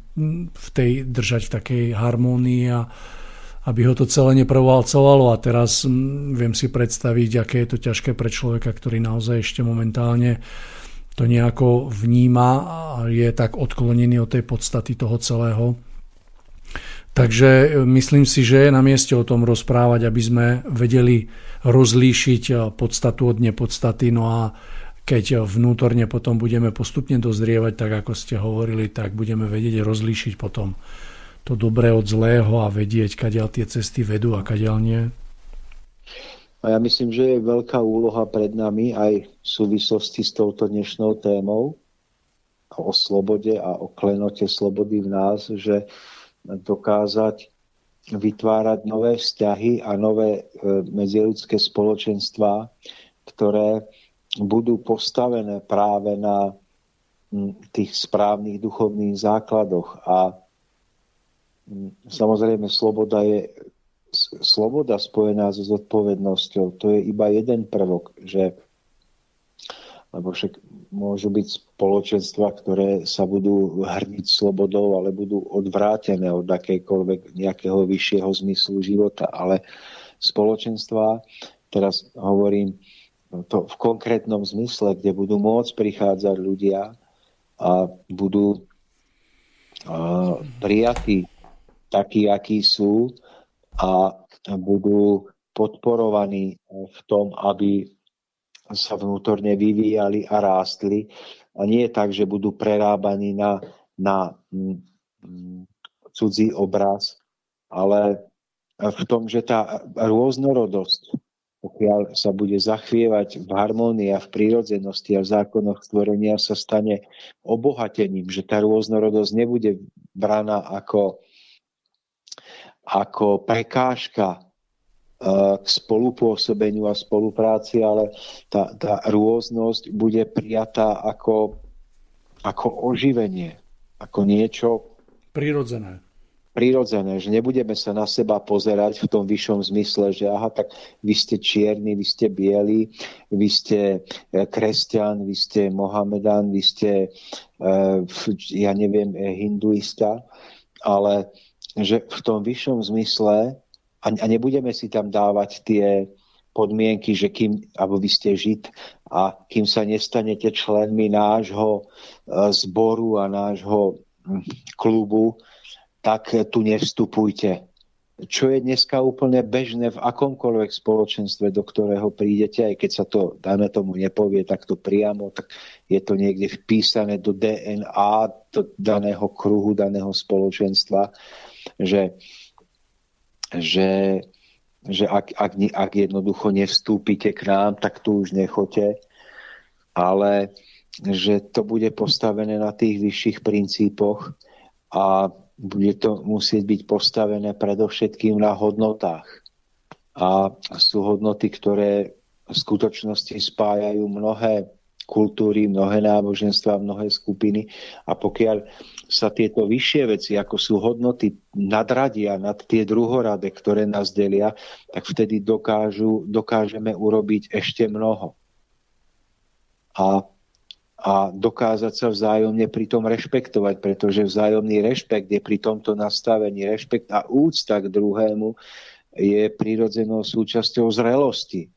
v tej, držať v takej harmónii a, aby ho to celé neprevalcovalo a teraz mm, viem si predstaviť, aké je to ťažké pre človeka, ktorý naozaj ešte momentálne to nejako vníma a je tak odklonený od tej podstaty toho celého. Takže e, myslím si, že je na mieste o tom rozprávať, aby sme vedeli rozlíšiť e, podstatu od nepodstaty. No a keď vnútorne potom budeme postupne dozrievať, tak ako ste hovorili, tak budeme vedieť rozlíšiť potom to dobré od zlého a vedieť, kadiaľ tie cesty vedú a kadiaľ nie? A ja myslím, že je veľká úloha pred nami aj v súvislosti s touto dnešnou témou o slobode a o klenote slobody v nás, že dokázať vytvárať nové vzťahy a nové e, medziludské spoločenstvá, ktoré budú postavené práve na tých správnych duchovných základoch a Samozrejme, sloboda je sloboda spojená so zodpovednosťou. To je iba jeden prvok, že lebo však môžu byť spoločenstva, ktoré sa budú hrniť slobodou, ale budú odvrátené od akejkoľvek nejakého vyššieho zmyslu života. Ale spoločenstva, teraz hovorím to v konkrétnom zmysle, kde budú môcť prichádzať ľudia a budú prijatí takí, akí sú a budú podporovaní v tom, aby sa vnútorne vyvíjali a rástli. A nie je tak, že budú prerábaní na, na mm, cudzí obraz, ale v tom, že tá rôznorodosť, pokiaľ sa bude zachvievať v harmónii a v prírodzenosti a v zákonoch stvorenia, sa stane obohatením, že tá rôznorodosť nebude braná ako ako prekážka eh, k spolupôsobeniu a spolupráci, ale tá, tá rôznosť bude prijatá ako, ako oživenie, ako niečo prirodzené. Prirodzené, že nebudeme sa na seba pozerať v tom vyššom zmysle, že aha, tak vy ste čierni, vy ste bieli, vy ste eh, kresťan, vy ste Mohamedan, vy ste, eh, ja neviem, hinduista, ale že v tom vyššom zmysle a, a nebudeme si tam dávať tie podmienky, že kým, alebo vy ste žid a kým sa nestanete členmi nášho e, zboru a nášho hm, klubu, tak tu nevstupujte. čo je dneska úplne bežné v akomkoľvek spoločenstve, do ktorého prídete, aj keď sa to, dáme tomu, nepovie takto priamo, tak je to niekde vpísané do DNA do daného kruhu, daného spoločenstva, že, že, že ak, ak, ak jednoducho nevstúpite k nám, tak tu už nechote, ale že to bude postavené na tých vyšších princípoch a bude to musieť byť postavené predovšetkým na hodnotách. A sú hodnoty, ktoré v skutočnosti spájajú mnohé kultúry, mnohé náboženstva, mnohé skupiny a pokiaľ sa tieto vyššie veci, ako sú hodnoty, nadradia nad tie druhoradé, ktoré nás delia, tak vtedy dokážu, dokážeme urobiť ešte mnoho. A a dokázať sa vzájomne pri tom rešpektovať, pretože vzájomný rešpekt je pri tomto nastavení. Rešpekt a úcta k druhému je prirodzenou súčasťou zrelosti.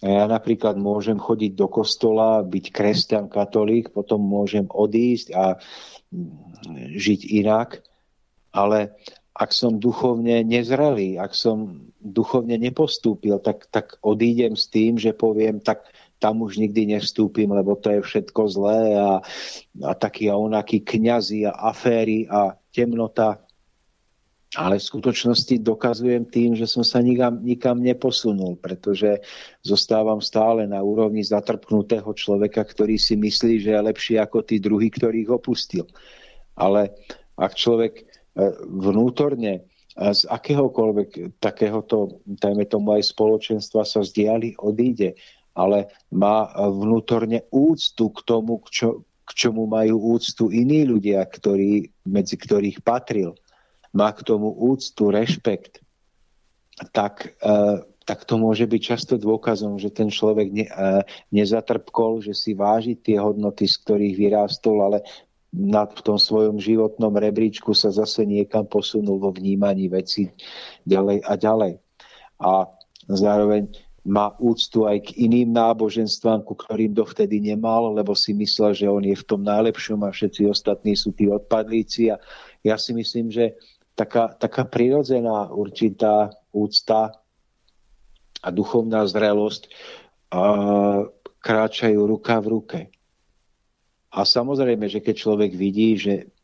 Ja napríklad môžem chodiť do kostola, byť kresťan, katolík, potom môžem odísť a žiť inak, ale ak som duchovne nezrelý, ak som duchovne nepostúpil, tak, tak odídem s tým, že poviem, tak tam už nikdy nevstúpim, lebo to je všetko zlé a, a taký a onaký kňazi a aféry a temnota. Ale v skutočnosti dokazujem tým, že som sa nikam, nikam neposunul, pretože zostávam stále na úrovni zatrpnutého človeka, ktorý si myslí, že je lepší ako tí druhí, ktorých opustil. Ale ak človek e, vnútorne z akéhokoľvek takéhoto, dajme tomu aj spoločenstva sa vzdiali, odíde ale má vnútorne úctu k tomu, k, čo, k čomu majú úctu iní ľudia, ktorí, medzi ktorých patril. Má k tomu úctu, rešpekt. Tak, uh, tak to môže byť často dôkazom, že ten človek ne, uh, nezatrpkol, že si váži tie hodnoty, z ktorých vyrástol, ale na v tom svojom životnom rebríčku sa zase niekam posunul vo vnímaní veci ďalej a ďalej. A zároveň má úctu aj k iným náboženstvám, ku ktorým dovtedy nemal, lebo si myslel, že on je v tom najlepšom a všetci ostatní sú tí odpadlíci. A ja si myslím, že taká, taká prirodzená určitá úcta a duchovná zrelosť a, kráčajú ruka v ruke. A samozrejme, že keď človek vidí, že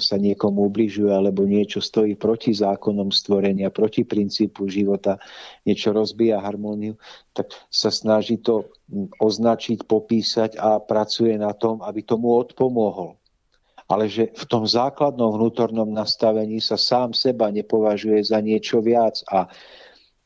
sa niekomu ubližuje alebo niečo stojí proti zákonom stvorenia, proti princípu života, niečo rozbíja harmóniu, tak sa snaží to označiť, popísať a pracuje na tom, aby tomu odpomohol. Ale že v tom základnom vnútornom nastavení sa sám seba nepovažuje za niečo viac a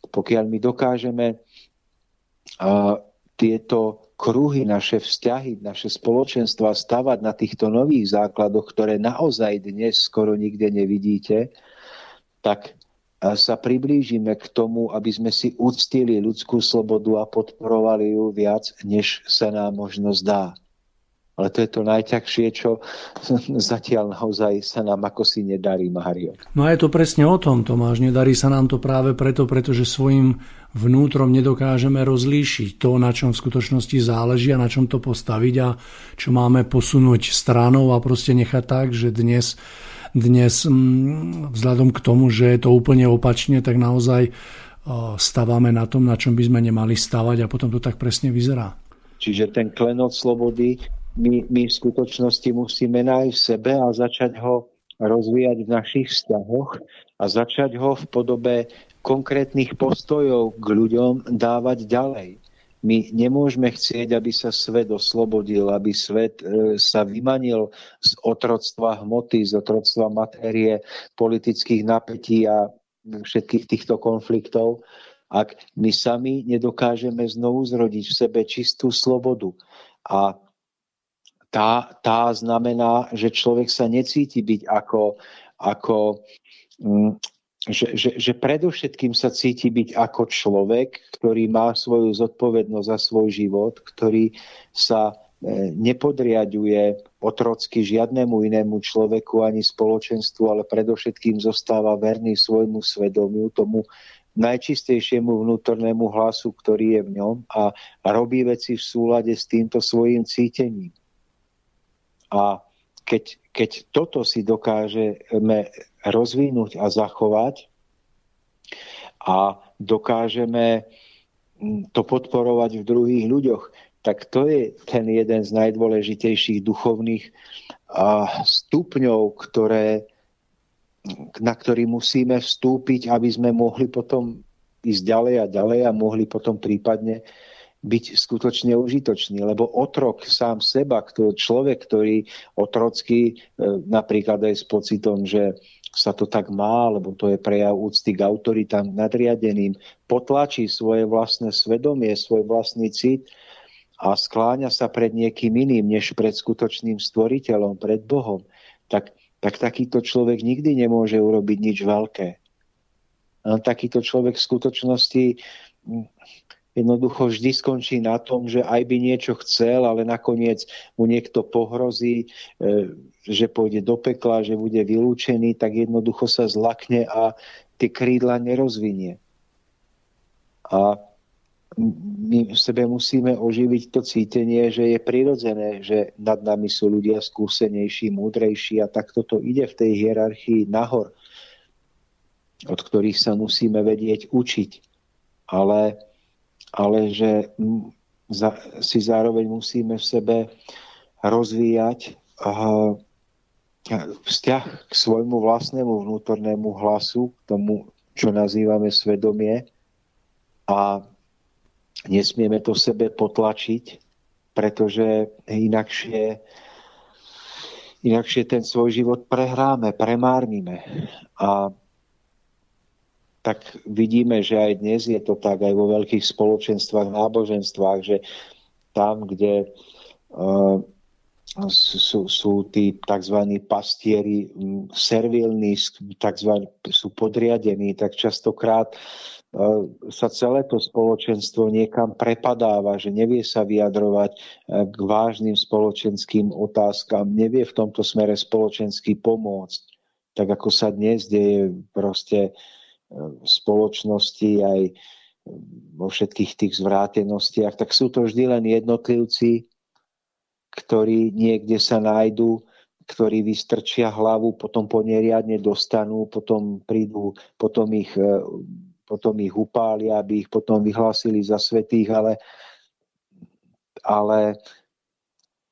pokiaľ my dokážeme uh, tieto kruhy, naše vzťahy, naše spoločenstva stavať na týchto nových základoch, ktoré naozaj dnes skoro nikde nevidíte, tak sa priblížime k tomu, aby sme si uctili ľudskú slobodu a podporovali ju viac, než sa nám možno zdá. Ale to je to najťažšie, čo zatiaľ naozaj sa nám ako si nedarí, Mário. No a je to presne o tom, Tomáš. Nedarí sa nám to práve preto, pretože svojim vnútrom nedokážeme rozlíšiť to, na čom v skutočnosti záleží a na čom to postaviť a čo máme posunúť stranou a proste nechať tak, že dnes, dnes mm, vzhľadom k tomu, že je to úplne opačne, tak naozaj staváme na tom, na čom by sme nemali stavať a potom to tak presne vyzerá. Čiže ten klenot slobody my, my v skutočnosti musíme nájsť sebe a začať ho rozvíjať v našich vzťahoch a začať ho v podobe konkrétnych postojov k ľuďom dávať ďalej. My nemôžeme chcieť, aby sa svet oslobodil, aby svet e, sa vymanil z otroctva hmoty, z otroctva matérie, politických napätí a všetkých týchto konfliktov, ak my sami nedokážeme znovu zrodiť v sebe čistú slobodu. A tá, tá znamená, že človek sa necíti byť ako, ako mm, že, že, že predovšetkým sa cíti byť ako človek, ktorý má svoju zodpovednosť za svoj život, ktorý sa e, nepodriaduje otrocky žiadnemu inému človeku ani spoločenstvu, ale predovšetkým zostáva verný svojmu svedomiu, tomu najčistejšiemu vnútornému hlasu, ktorý je v ňom a, robí veci v súlade s týmto svojim cítením. A keď, keď toto si dokážeme rozvinúť a zachovať a dokážeme mm, to podporovať v druhých ľuďoch, tak to je ten jeden z najdôležitejších duchovných stupňov, ktoré, na ktorý musíme vstúpiť, aby sme mohli potom ísť ďalej a ďalej a mohli potom prípadne byť skutočne užitočný, lebo otrok sám seba, kto, človek, ktorý otrocký, e, napríklad aj s pocitom, že sa to tak má, lebo to je prejav úcty k autoritám nadriadeným, potlačí svoje vlastné svedomie, svoj vlastný cit a skláňa sa pred niekým iným, než pred skutočným stvoriteľom, pred Bohom, tak, tak takýto človek nikdy nemôže urobiť nič veľké. A takýto človek v skutočnosti jednoducho vždy skončí na tom, že aj by niečo chcel, ale nakoniec mu niekto pohrozí, e, že pôjde do pekla, že bude vylúčený, tak jednoducho sa zlakne a tie krídla nerozvinie. A my v sebe musíme oživiť to cítenie, že je prirodzené, že nad nami sú ľudia skúsenejší, múdrejší a takto to ide v tej hierarchii nahor, od ktorých sa musíme vedieť učiť. Ale ale že si zároveň musíme v sebe rozvíjať vzťah k svojmu vlastnému vnútornému hlasu, k tomu, čo nazývame svedomie a nesmieme to sebe potlačiť, pretože inakšie, inakšie ten svoj život prehráme, premárnime. A tak vidíme, že aj dnes je to tak aj vo veľkých spoločenstvách, náboženstvách, že tam, kde uh, sú, sú tí tzv. pastieri servilní, tzv. sú podriadení, tak častokrát uh, sa celé to spoločenstvo niekam prepadáva, že nevie sa vyjadrovať uh, k vážnym spoločenským otázkam, nevie v tomto smere spoločensky pomôcť. Tak ako sa dnes deje proste uh, spoločnosti, aj vo všetkých tých zvrátenostiach, tak sú to vždy len jednotlivci, ktorí niekde sa nájdú, ktorí vystrčia hlavu, potom po neriadne dostanú, potom prídu, potom ich, e, potom ich upália, aby ich potom vyhlásili za svetých, ale, ale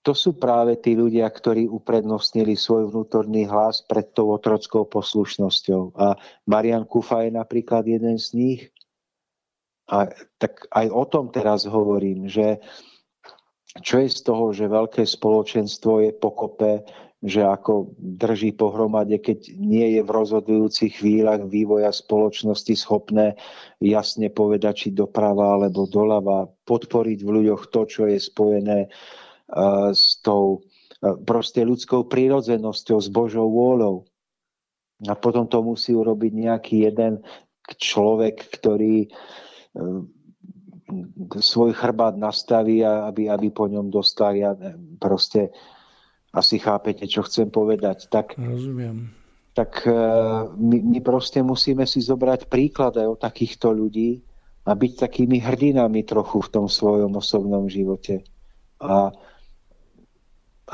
to sú práve tí ľudia, ktorí uprednostnili svoj vnútorný hlas pred tou otrockou poslušnosťou. A Marian Kufa je napríklad jeden z nich. A tak aj o tom teraz hovorím, že čo je z toho, že veľké spoločenstvo je pokope, že ako drží pohromade, keď nie je v rozhodujúcich chvíľach vývoja spoločnosti schopné jasne povedať, či doprava alebo doľava, podporiť v ľuďoch to, čo je spojené s tou proste ľudskou prírodzenosťou, s Božou vôľou. A potom to musí urobiť nejaký jeden človek, ktorý e, svoj chrbát nastaví, aby, aby po ňom dostal. Ja proste asi chápete, čo chcem povedať. Tak, Rozumiem. Tak e, my, my proste musíme si zobrať príklad aj o takýchto ľudí a byť takými hrdinami trochu v tom svojom osobnom živote. A a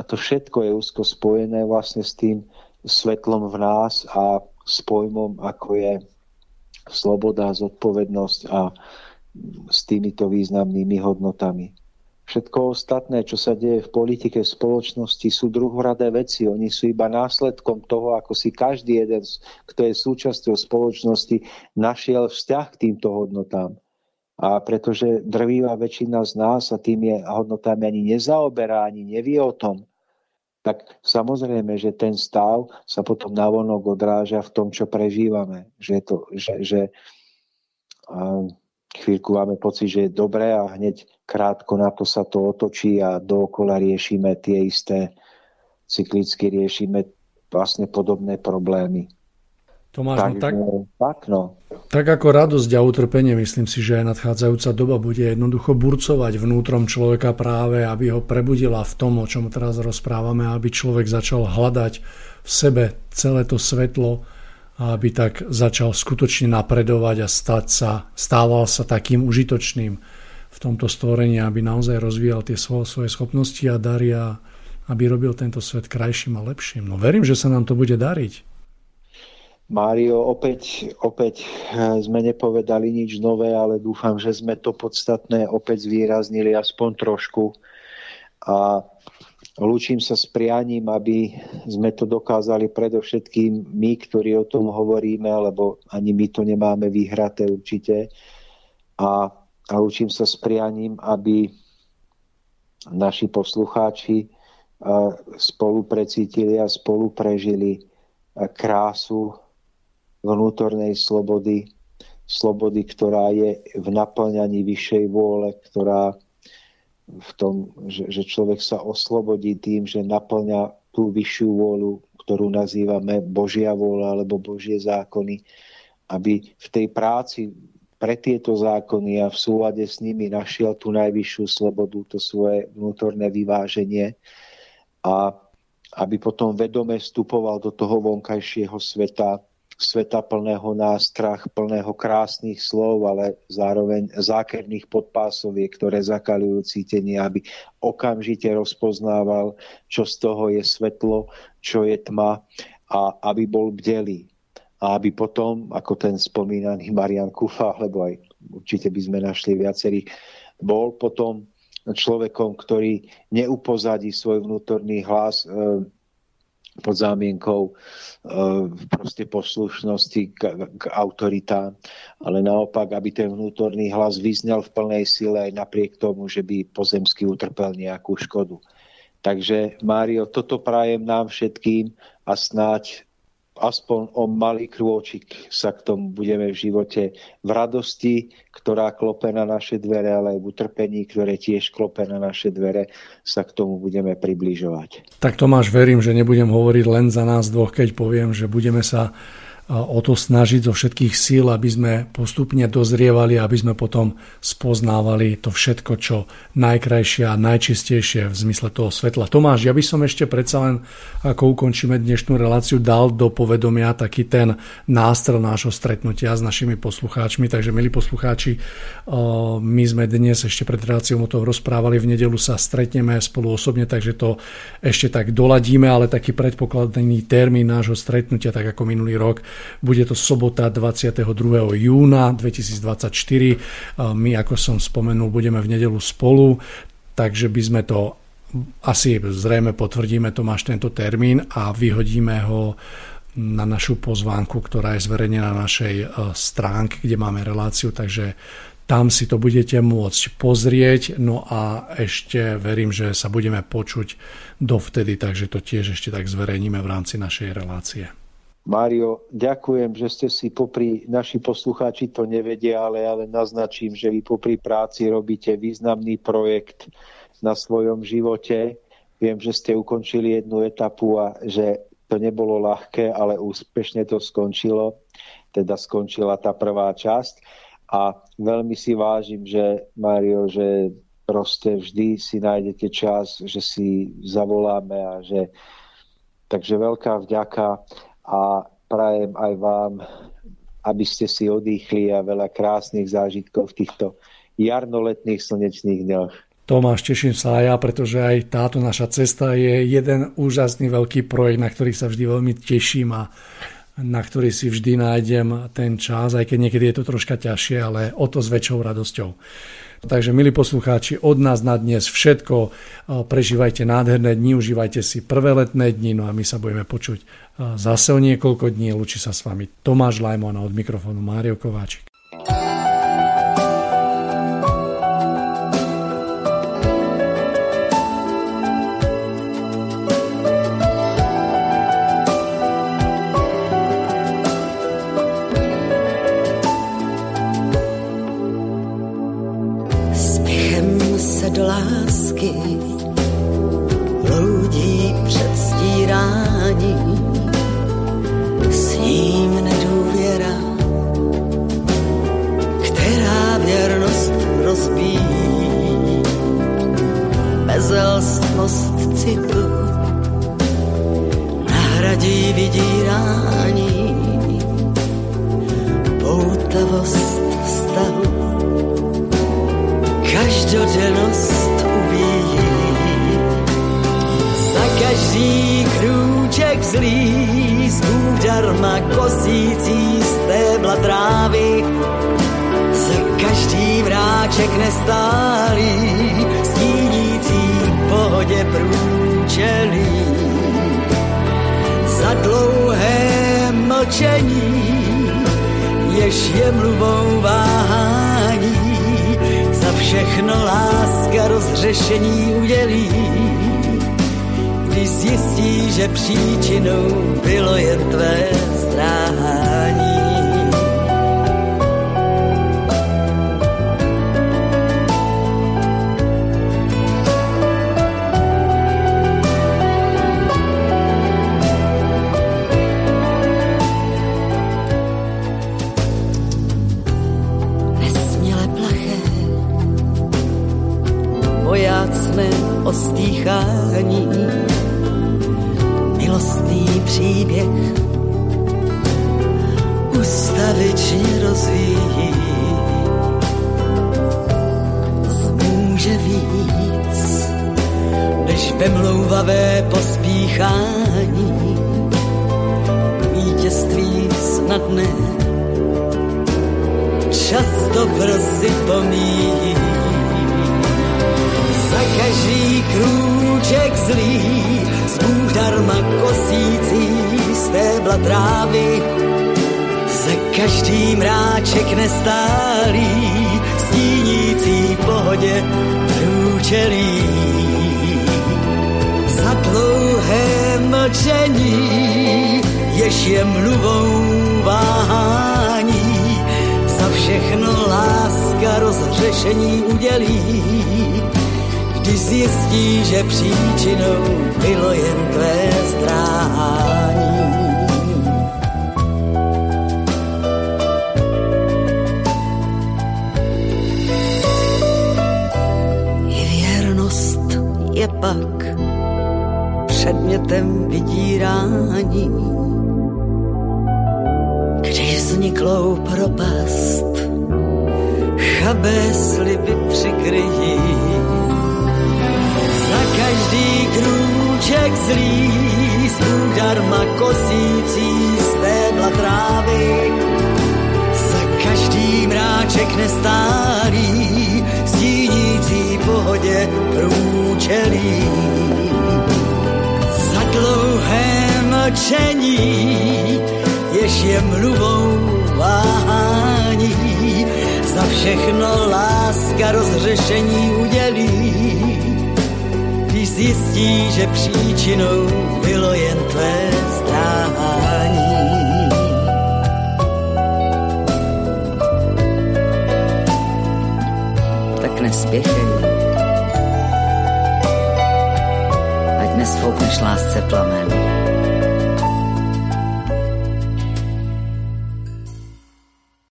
to všetko je úzko spojené vlastne s tým svetlom v nás a s pojmom, ako je sloboda, zodpovednosť a s týmito významnými hodnotami. Všetko ostatné, čo sa deje v politike, v spoločnosti, sú druhoradé veci. Oni sú iba následkom toho, ako si každý jeden, kto je súčasťou spoločnosti, našiel vzťah k týmto hodnotám. A pretože drvivá väčšina z nás sa tými hodnotami ani nezaoberá, ani nevie o tom, tak samozrejme, že ten stav sa potom navonok odráža v tom, čo prežívame. Že, to, že, že chvíľku máme pocit, že je dobré a hneď krátko na to sa to otočí a dookola riešime tie isté, cyklicky riešime vlastne podobné problémy. Tomáš, no tak, no, tak, no. tak ako radosť a utrpenie, myslím si, že aj nadchádzajúca doba bude jednoducho burcovať vnútrom človeka práve, aby ho prebudila v tom, o čom teraz rozprávame, aby človek začal hľadať v sebe celé to svetlo a aby tak začal skutočne napredovať a stať sa, stával sa takým užitočným v tomto stvorení, aby naozaj rozvíjal tie svoje schopnosti a dary a aby robil tento svet krajším a lepším. No verím, že sa nám to bude dariť. Mário, opäť, opäť eh, sme nepovedali nič nové, ale dúfam, že sme to podstatné opäť zvýraznili aspoň trošku. A lúčim sa s prianím, aby sme to dokázali predovšetkým my, ktorí o tom hovoríme, lebo ani my to nemáme vyhraté určite. A, a lúčim sa s prianím, aby naši poslucháči eh, spolu precítili a spolu prežili eh, krásu vnútornej slobody, slobody, ktorá je v naplňaní vyššej vôle, ktorá v tom, že, že človek sa oslobodí tým, že naplňa tú vyššiu vôľu, ktorú nazývame Božia vôľa alebo Božie zákony, aby v tej práci pre tieto zákony a v súlade s nimi našiel tú najvyššiu slobodu, to svoje vnútorné vyváženie a aby potom vedome vstupoval do toho vonkajšieho sveta sveta plného nástrach, plného krásnych slov, ale zároveň zákerných podpásoviek, ktoré zakalujú cítenie, aby okamžite rozpoznával, čo z toho je svetlo, čo je tma a aby bol bdelý. A aby potom, ako ten spomínaný Marian Kufa, alebo aj určite by sme našli viacerých, bol potom človekom, ktorý neupozadí svoj vnútorný hlas, e, pod zámienkou e, proste poslušnosti k, k autoritám, ale naopak, aby ten vnútorný hlas vyznel v plnej sile aj napriek tomu, že by pozemsky utrpel nejakú škodu. Takže, Mário, toto prajem nám všetkým a snáď aspoň o malý krôčik sa k tomu budeme v živote v radosti, ktorá klope na naše dvere, ale aj v utrpení, ktoré tiež klope na naše dvere, sa k tomu budeme približovať. Tak Tomáš, verím, že nebudem hovoriť len za nás dvoch, keď poviem, že budeme sa o to snažiť zo všetkých síl, aby sme postupne dozrievali, aby sme potom spoznávali to všetko, čo najkrajšie a najčistejšie v zmysle toho svetla. Tomáš, ja by som ešte predsa len, ako ukončíme dnešnú reláciu, dal do povedomia taký ten nástrel nášho stretnutia s našimi poslucháčmi. Takže, milí poslucháči, my sme dnes ešte pred reláciou o tom rozprávali, v nedelu sa stretneme spolu osobne, takže to ešte tak doladíme, ale taký predpokladný termín nášho stretnutia, tak ako minulý rok, bude to sobota 22. júna 2024. My, ako som spomenul, budeme v nedelu spolu, takže by sme to asi zrejme potvrdíme, Tomáš, tento termín a vyhodíme ho na našu pozvánku, ktorá je zverejnená na našej e, stránke, kde máme reláciu, takže tam si to budete môcť pozrieť, no a ešte verím, že sa budeme počuť dovtedy, takže to tiež ešte tak zverejníme v rámci našej relácie. Mário, ďakujem, že ste si popri, naši poslucháči to nevedia, ale ja len naznačím, že vy popri práci robíte významný projekt na svojom živote. Viem, že ste ukončili jednu etapu a že to nebolo ľahké, ale úspešne to skončilo. Teda skončila tá prvá časť. A veľmi si vážim, že Mário, že proste vždy si nájdete čas, že si zavoláme a že takže veľká vďaka a prajem aj vám, aby ste si odýchli a veľa krásnych zážitkov v týchto jarnoletných slnečných dňoch. Tomáš, teším sa aj ja, pretože aj táto naša cesta je jeden úžasný veľký projekt, na ktorý sa vždy veľmi teším a na ktorý si vždy nájdem ten čas, aj keď niekedy je to troška ťažšie, ale o to s väčšou radosťou. Takže, milí poslucháči, od nás na dnes všetko. Prežívajte nádherné dni, užívajte si prvé letné dni, no a my sa budeme počuť zase o niekoľko dní. Lučí sa s vami Tomáš Lajmon a od mikrofónu Mário Kováčik. Než vemlouvavé pospíchání. Vítězství snadné často brzy pomíjí. Za každý krůček zlý Bůh darma kosící stébla trávy, za každý mráček nestálý, stínící pohodě průčelí. Mlčení, jež je mluvou váhání, za všechno láska rozřešení udělí když zjistí, že příčinou bylo jen tvé zdráhání. I věrnost je pak předmětem vydírání, když vzniklou propast chabé sliby přikryjí každý krůček zlý, darma kosící stébla trávy. Za každý mráček nestálý, stínící pohodě průčelí. Mlčení, jež je mluvou váhání, za všechno láska rozřešení udělí když zjistí, že příčinou bylo jen tvé zdráhání. Tak nespěchej, ať nesfoukneš lásce plamen.